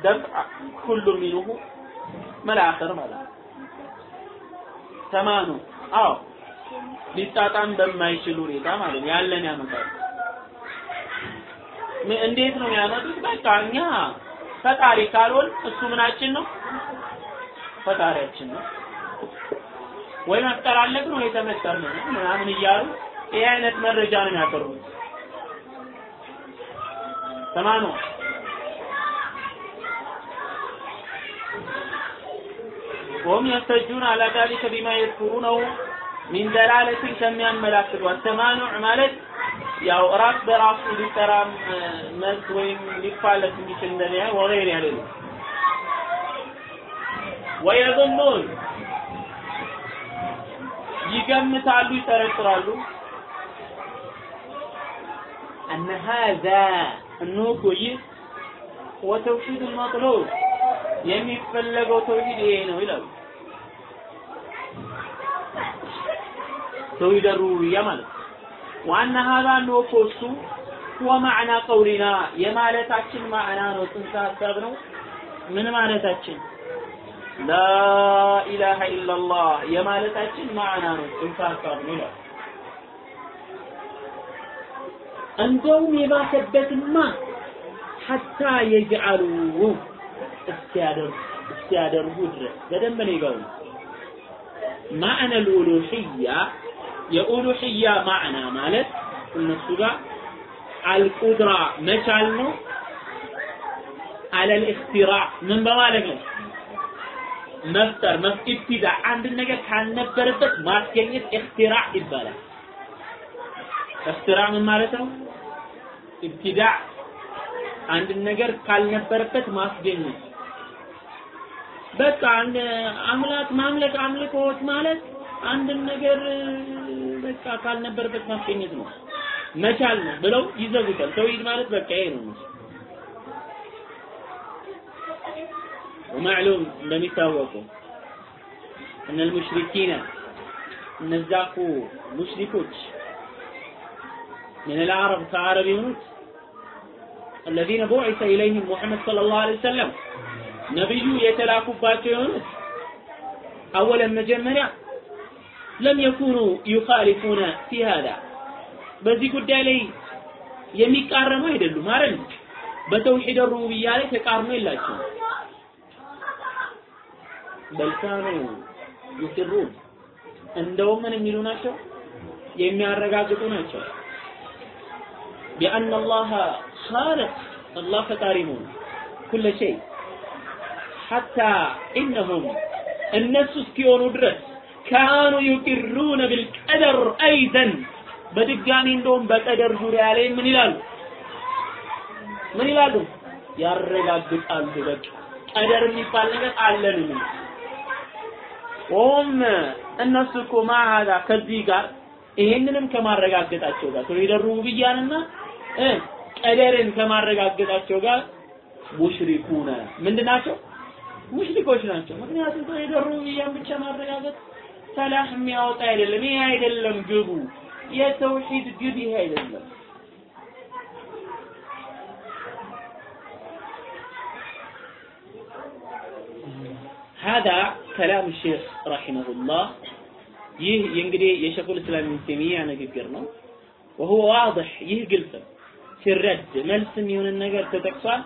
ደፍዕ ኩሉ ሚንሁ መልአኸር ማለት ነው። ተማኑ አዎ ሊጣጣም በማይችል ሁኔታ ማለት ነው ያለን ያመጣል። እንዴት ነው የሚያመጡት? በቃ እኛ ፈጣሪ ካልሆን እሱ ምናችን ነው? ፈጣሪያችን ነው። ወይ መፍጠር አለብን ወይ ተመጠርን ነው ምናምን እያሉ ይህ አይነት መረጃ ነው የሚያቀርቡት። ተማኑ ወም የስተጁን አላ ዛሊከ ቢማ የዝኩሩነው ሚን ደላለትን ከሚያመላክቱ አተማኑዕ ማለት ያው ራስ በራሱ ሊጠራም መልስ ወይም ሊፋለስ የሚችል እንደሚያ ወገይን ያለ ነው። ወየظኑን ይገምታሉ፣ ይጠረጥራሉ። أن هذا النوك ويه هو توحيد የሚፈለገው ተውሂድ ይሄ ነው ይላሉ። ተውሂድ ሩቡብያ ማለት ዋና ሀዛ ነው እኮ እሱ ሁወ ማዕና ቀውሊና የማለታችን ማዕና ነው፣ ጽንሰ ሀሳብ ነው። ምን ማለታችን? ላኢላሃ ኢላላህ የማለታችን ማዕና ነው፣ ጽንሰ ሀሳብ ነው ይላል። እንደውም የባሰበትማ ሐታ የጅዓሉ እስኪያደርጉ እስኪያደርጉ ድረስ። በደንብ ነው ይገቡ ማዕነ ልኡሉሕያ የኡሉሕያ ማዕና ማለት እነሱ ጋር አልቁድራ መቻል ነው። አለል ኢኽቲራዕ ምን በማለት ነው? መፍጠር ኢብቲዳ አንድን ነገር ካልነበረበት ማስገኘት ኢኽቲራዕ ይባላል። ኢኽቲራዕ ምን ማለት ነው? ኢብቲዳዕ አንድን ነገር ካልነበረበት ማስገኘት በቃ አንድ አምላክ ማምለክ አምልኮት ማለት አንድን ነገር በቃ ካልነበረበት ማስገኘት ነው መቻል ነው ብለው ይዘጉታል። ተውሂድ ማለት በቃ ይሄ ነው። ومعلوم እንደሚታወቀው እነ المشركين እነዛ እኮ ሙሽሪኮች من العرب ከአረብ የሆኑት الذين بعث إليهم محمد صلى الله عليه وسلم ነብዩ የተላኩባቸው የሆኑት አወለን መጀመሪያ ለም የኩኑ ዩኻሊፉነ ፊ ሃዛ። በዚህ ጉዳይ ላይ የሚቃረኑ አይደሉም አይደል? በተውሂድ ሩቡብያ ላይ ተቃርኖ የላቸውም። በልካኑ ዩቅሩን እንደውም ምን የሚሉ ናቸው የሚያረጋግጡ ናቸው። ቢአን አላህ ኻልቅ አላህ ፈጣሪ መሆኑ ኩለ ሸይ ሐታ ኢነሁም እነሱ እስኪሆኑ ድረስ ካኑ ዩቅሩነ ቢልቀደር አይዘን በድጋሚ እንደውም በቀደር ዙሪያ ላይ ምን ይላሉ? ምን ይላሉ? ያረጋግጣሉ። በቃ ቀደር የሚባል ነገር አለን ኦም እነሱ እኮ ማሃዳ ከዚህ ጋር ይሄንንም ከማረጋገጣቸው ጋር ተውሂድ ሩቡብያንና ቀደርን ከማረጋገጣቸው ጋር ሙሽሪኩነ ምንድናቸው ሙሽሪኮች ናቸው ምክንያቱም ተውሂድ ሩቡብያን ብቻ ማረጋገጥ ሰላህ የሚያወጣ አይደለም ይሄ አይደለም ግቡ የተውሂድ ግብ ይሄ አይደለም هذا كلام الشيخ رحمه الله ይህ የእንግዲህ የሸኹል እስላም ኢብኑ ተይሚያ ንግግር ነው وهو واضح ይህ ግልጽ ነው ሲረድ መልስም የሆነን ነገር ተጠቅሷል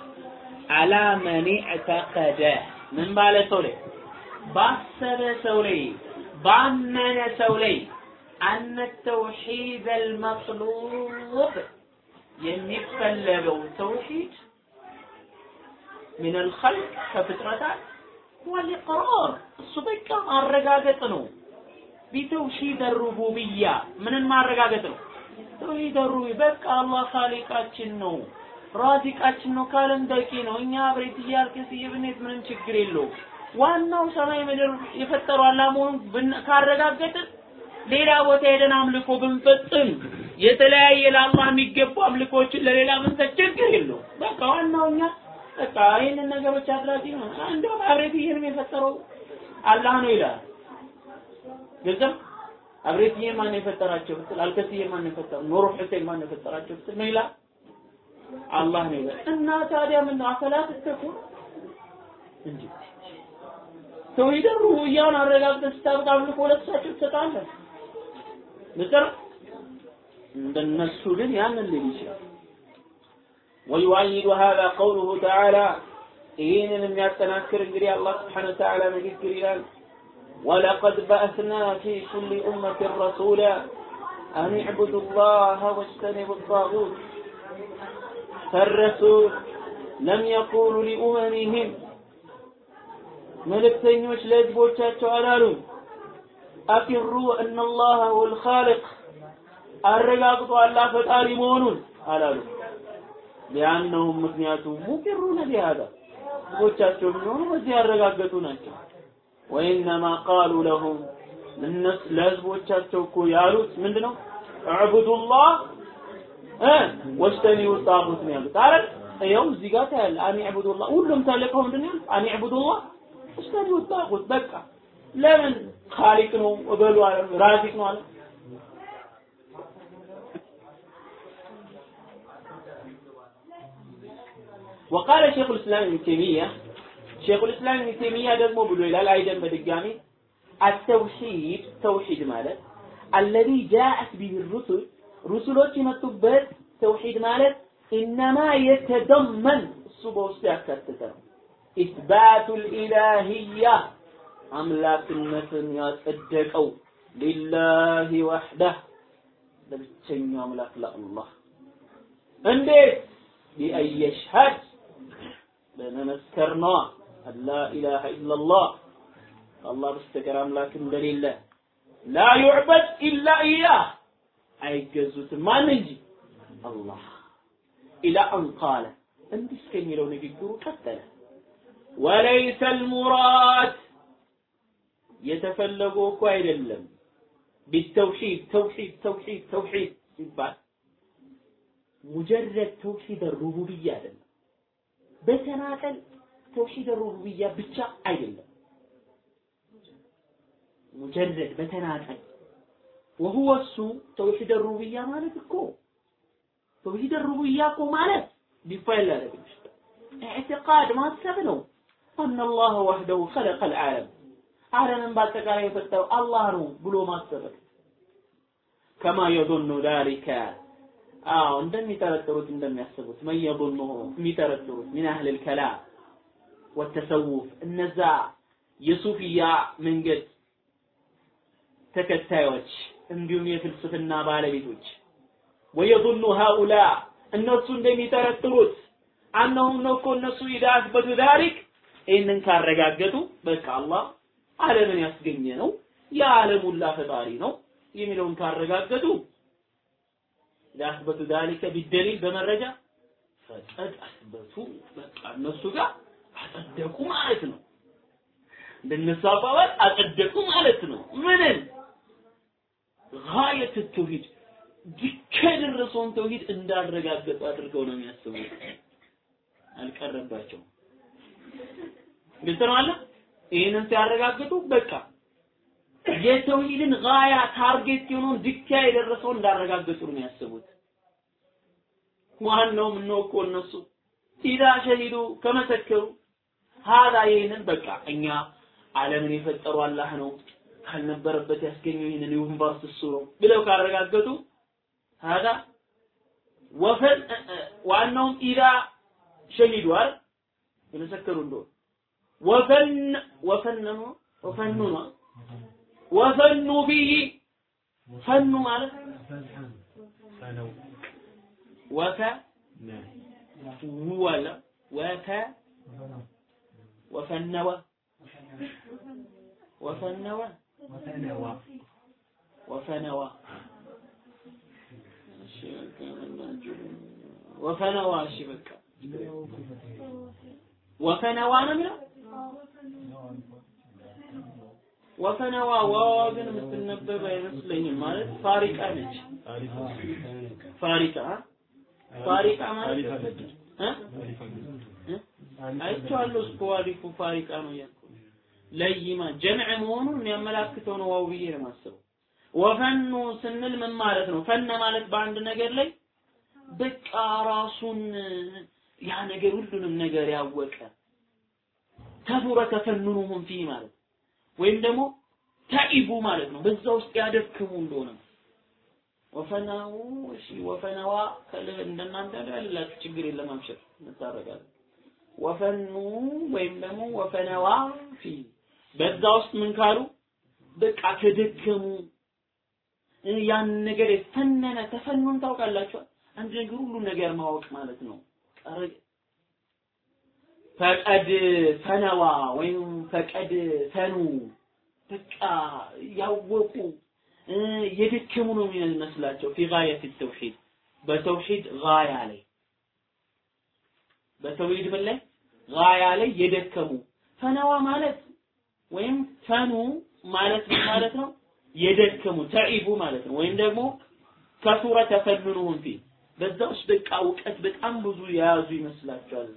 አላ መን እዕተቀደ ምን ባለ ሰው ላይ ባሰበ ሰው ላይ ባመነ ሰው ላይ አነ ተውሒድ አልመጥሉብ የሚፈለገው ተውሒድ ምን አልኸልቅ ከፍጥረታት والإقرار እሱ በቃ ማረጋገጥ ነው ቢተውሂድ ሩቡብያ ምንን ማረጋገጥ ነው ተውሂድ ሩቡብያ በቃ አላህ ኻሊቃችን ነው ራዚቃችን ነው ካለም በቂ ነው። እኛ አብሬት እያልክ ብንሄድ ምንም ችግር የለውም። ዋናው ሰማይ ምድር የፈጠረው አላህ መሆኑን ካረጋገጥን ሌላ ቦታ ሄደን አምልኮ ብንፈጽም የተለያየ ለአላህ የሚገቡ አምልኮችን ለሌላ ምንሰጥ ችግር የለውም። በቃ ዋናው እኛ በቃ ይህንን ነገሮች አድራጊ ነው። እንደውም አብሬትዬንም የፈጠረው። አላህ ነው ይላል። ግልጽም አብሬትዬ ማን የፈጠራቸው ብትል? አልከስዬ ማን የፈጠራቸው ኑሩ ሁሴን ማን የፈጠራቸው ብትል ምን ይላል? አላህ ነው ይላል። እና ታዲያ ምን አፈላ ተተኩ እንጂ ተውሂድ ሩህያን አረጋግጠህ ስታበቃ አምልኮ ለእሳቸው ትሰጣለህ። ንጥር እንደነሱ ግን ያንን ሊል ይችላል። ويؤيد هذا قوله تعالى ይህንን የሚያጠናክር እንግዲህ አላህ ስብሓነሁ ወተዓላ ንግግር ይላል ولقد بعثنا في كل أمة رسولا أن اعبدوا الله واجتنبوا الطاغوت فالرسول لم يقولوا لأممهم መልእክተኞች ለህዝቦቻቸው አላሉም አቂሩ እነላህ ሁወል ኻሊቅ አረጋግጦ አላህ ፈጣሪ መሆኑን አላሉም ሊአነሁም ምክንያቱም ሙቂሩነ ቢሃዛ ህዝቦቻቸው የሚሆኑ በዚህ ያረጋገጡ ናቸው ወኢነማ ቃሉ ለሁም ለህዝቦቻቸው እኮ ያሉት ምንድነው እዕቡዱላህ ወጅተኒቡ ጣጉት ነው ያሉት አይደል ይኸው እዚህ ጋር ታያለህ አን ዕቡዱላህ ሁሉም ተልከው ምንድን ነው አን ዕቡዱላህ ወጅተኒቡ ጣጉት በቃ ለምን ኻሊቅ ነው እበሉ አለ ራዚቅ ነው አለ وقال شيخ الإسلام ابن تيمية شيخ الإسلام ابن تيمية ደግሞ ብሎ ይላል አይደም በድጋሚ التوحيد توحيد ማለት الذي جاءت به الرسل ሩሱሎች የመጡበት ተውሂድ ማለት ኢነማ የተደመን እሱ በውስጡ ያካተተ ነው ኢትባቱ ልኢላህያ አምላክነትን ያጸደቀው ሊላሂ ወሕደህ ለብቸኛው አምላክ ለአላህ። እንዴት? ቢአን የሽሀድ። በመመስከር ነዋ አላ ኢላሃ ኢላላህ ከአላህ በስተቀር አምላክ እንደሌለ። ላ ዩዕበድ ኢላ ኢያህ አይገዙትም። ማን እንጂ? አላህ። ኢላ አን ቃለ እንዲህ ንግግሩ ቀጠለ። ወለይሰ ልሙራድ የተፈለገው እኮ አይደለም። ቢተውሂድ ተውሂድ ተውሂድ ተውሂድ ሲባል ሙጀረድ ተውሂድ ሩቡብያ አይደለም። በተናጠል ተውሂድ ሩቡብያ ብቻ አይደለም። ሙጀረድ በተናጠል وهو السو توحيد الربوبية مالك كو. توحيد الربوبية كو مالك. بفعل اعتقاد ما تسبلو أن الله وحده خلق العالم. على من باتك على يفتر الله نو بلو ما تسبل كما يظن ذلك. آه عندما يترتروت عندما يحسبوت من يظن يترتروت من أهل الكلام والتسوف. النزاع. يسوفيا من قد. تكتايوش. እንዲሁም የፍልስፍና ባለቤቶች። ወየظن هؤلاء እነሱ እንደሚጠረጥሩት። አነሁም ነው እኮ እነሱ ኢዳ አስበዱ ዛሪክ ይህንን ካረጋገጡ በቃ አላህ ዓለምን ያስገኘ ነው የዓለም ሁላ ፈጣሪ ነው የሚለውን ካረጋገጡ ሊያስበቱ ዛሊከ ቢደሊል በመረጃ ፈቀድ አስበቱ። በቃ እነሱ ጋር አጸደቁ ማለት ነው። እንደነሱ አባባል አጸደቁ ማለት ነው። ምንን? ጋየት ተውሂድ ድካ የደረሰውን ተውሂድ እንዳረጋገጡ አድርገው ነው የሚያስቡት። አልቀረባቸውም። ግልጽ ነው አለ ይህንን ሲያረጋግጡ በቃ የተውሂድን ጋያ ታርጌት የሆነውን ድካ የደረሰውን እንዳረጋገጡ ነው የሚያስቡት። ዋናው ምነው እኮ እነሱ? ኢዛ ሸሂዱ ከመሰከሩ ሀዛ ይህንን በቃ እኛ ዓለምን የፈጠሩ አላህ ነው ካልነበረበት ያስገኘው ይህንን ዩኒቨርስ እሱ ነው ብለው ካረጋገጡ ሀዛ ወፈን ዋናውም ኢዛ ሸሂዱ አይደል የመሰከሩ እንደሆነ ወፈን ወፈን ነው ወፈኑ ነው ወፈኑ ቢሂ ፈኑ ማለት ወከ ወለ ወከ ወፈነወ ወፈነወ ወፈነዋ ወፈነዋ እሺ በቃ ወፈነዋ ነው የሚለው? ወፈነዋ ዋዋ ግን የምትነበብ አይመስለኝም። ማለት ፋሪቃ ነች። ፋሪቃ? ፋሪቃ ማለት አይቼዋለሁ እስኮ ዋሊፉ ፋሪቃ ነው እያልኩ ለይማ ጀምዕ መሆኑን የሚያመላክተው ነው ዋው ብዬ ነው የማስበው ወፈኑ ስንል ምን ማለት ነው? ፈነ ማለት በአንድ ነገር ላይ በቃ ራሱን ያ ነገር ሁሉንም ነገር ያወቀ ከቡረ ተፈንኑሁም ፊ ማለት ወይም ደግሞ ተኢቡ ማለት ነው። በዛ ውስጥ ያደክሙ እንደሆነ ወፈናው እሺ ወፈነዋ እንደናንተ ያላችሁ ችግር የለም አብሽር እንታረጋለን። ወፈኑ ወይም ደግሞ ወፈነዋ ፊ በዛ ውስጥ ምን ካሉ? በቃ ተደከሙ። ያን ነገር የፈነነ ተፈኑን ታውቃላችሁ? አንድ ነገር ሁሉ ነገር ማወቅ ማለት ነው። ፈቀድ ፈነዋ ወይም ፈቀድ ፈኑ። በቃ ያወቁ። የደከሙ ነው የሚመስላቸው። ፊ ጋየት ተውሂድ። በተውሂድ ጋያ ላይ። በተውሂድ ምን ላይ? ጋያ ላይ የደከሙ። ፈነዋ ማለት ወይም ፈኑ ማለት ማለት ነው? የደከሙ ተዒቡ ማለት ነው። ወይም ደግሞ ከሱረ ተፈንኑሁም ፊ በዛ በቃ እውቀት በጣም ብዙ የያዙ ይመስላቸዋል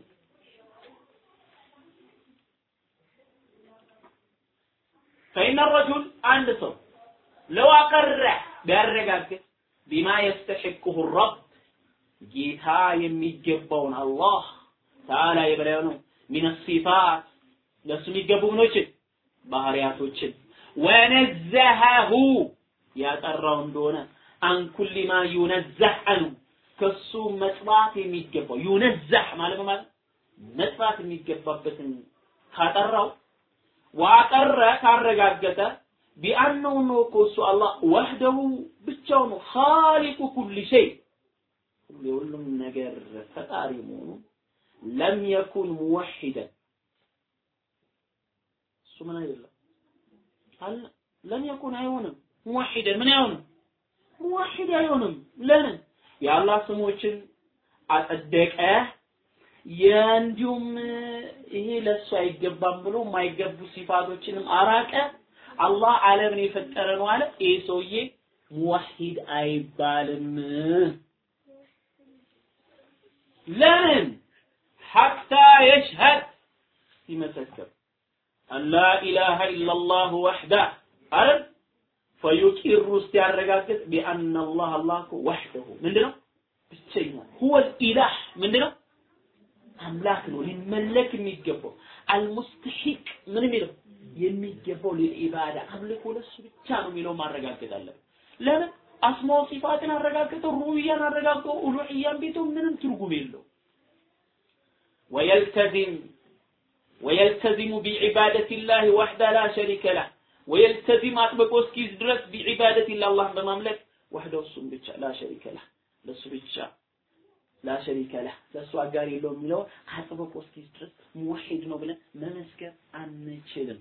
ፈኢነ ረጁል አንድ ሰው ለው አቀረ ቢያረጋግጥ ቢማ የስተሕቅሁ ረብ ጌታ የሚገባውን አላህ ተዓላ የበላዩ ነው። ሚን ሲፋት ለሱ የሚገቡ ምኖችን ባህሪያቶችን ወነዘሀሁ ያጠራው እንደሆነ አንኩል ማ ዩነዘህ አኑ ከሱ መጥባት የሚገባው ዩነዘህ ማለት ማለት መጥባት የሚገባበትን ካጠራው ዋቀረ ካረጋገጠ ቢአነው ነው እኮ እሱ አላህ ወህደሁ ብቻው ነው ኻሊቁ ኩል ሸይ የሁሉም ነገር ፈጣሪ መሆኑ ለም የኩን ሙወሒደን ምን አይደለም? አለ። ለም የኩን አይሆንም። ሙወሒደን ምን አይሆንም? ሙወሒድ አይሆንም። ለምን? የአላህ ስሞችን አጸደቀ። የእንዲሁም ይሄ ለሱ አይገባም ብሎ የማይገቡ ሲፋቶችንም አራቀ። አላህ ዓለምን የፈጠረ ነው አለ። ይህ ሰውዬ ሙወሂድ አይባልም። ለምን? ሐታ የሽሀድ ሲመሰክር አን ላ ኢላሃ ኢላላህ ወሕዳ አይደል ፈዩቂሩ ሲያረጋግጥ ቢአነ አላህ አላህ እኮ ወሕደሁ ምንድነው ብቸኛ ሁወል ኢላህ ምንድነው አምላክ ነው ሊመለክ የሚገባው አልሙስተሂቅ ምን የሚለው የሚገባው ለኢባዳ አምልኮ ለሱ ብቻ ነው የሚለው ማረጋገጥ አለብን ለምን አስማው ሲፋትን አረጋግጠው ሩህያን አረጋግጠው ኡሉህያን ቤተው ምንም ትርጉም የለው ወየልተዚም ወየልተዚሙ ቢዒባደቲላህ ወሕዳ ላ ሸሪከ ላህ ወየልተዚም አጥብቆ እስኪዝ ድረስ ቢዒባደቲላ አላህን በማምለክ ወህደው እሱም ብቻ ላ ሸሪከ ላህ ለሱ ብቻ ላ ሸሪከ ላህ ለሱ አጋር የለውም የሚለውን አጥብቆ እስኪዝ ድረስ ሙወሒድ ነው ብለን መመስከር አንችልም።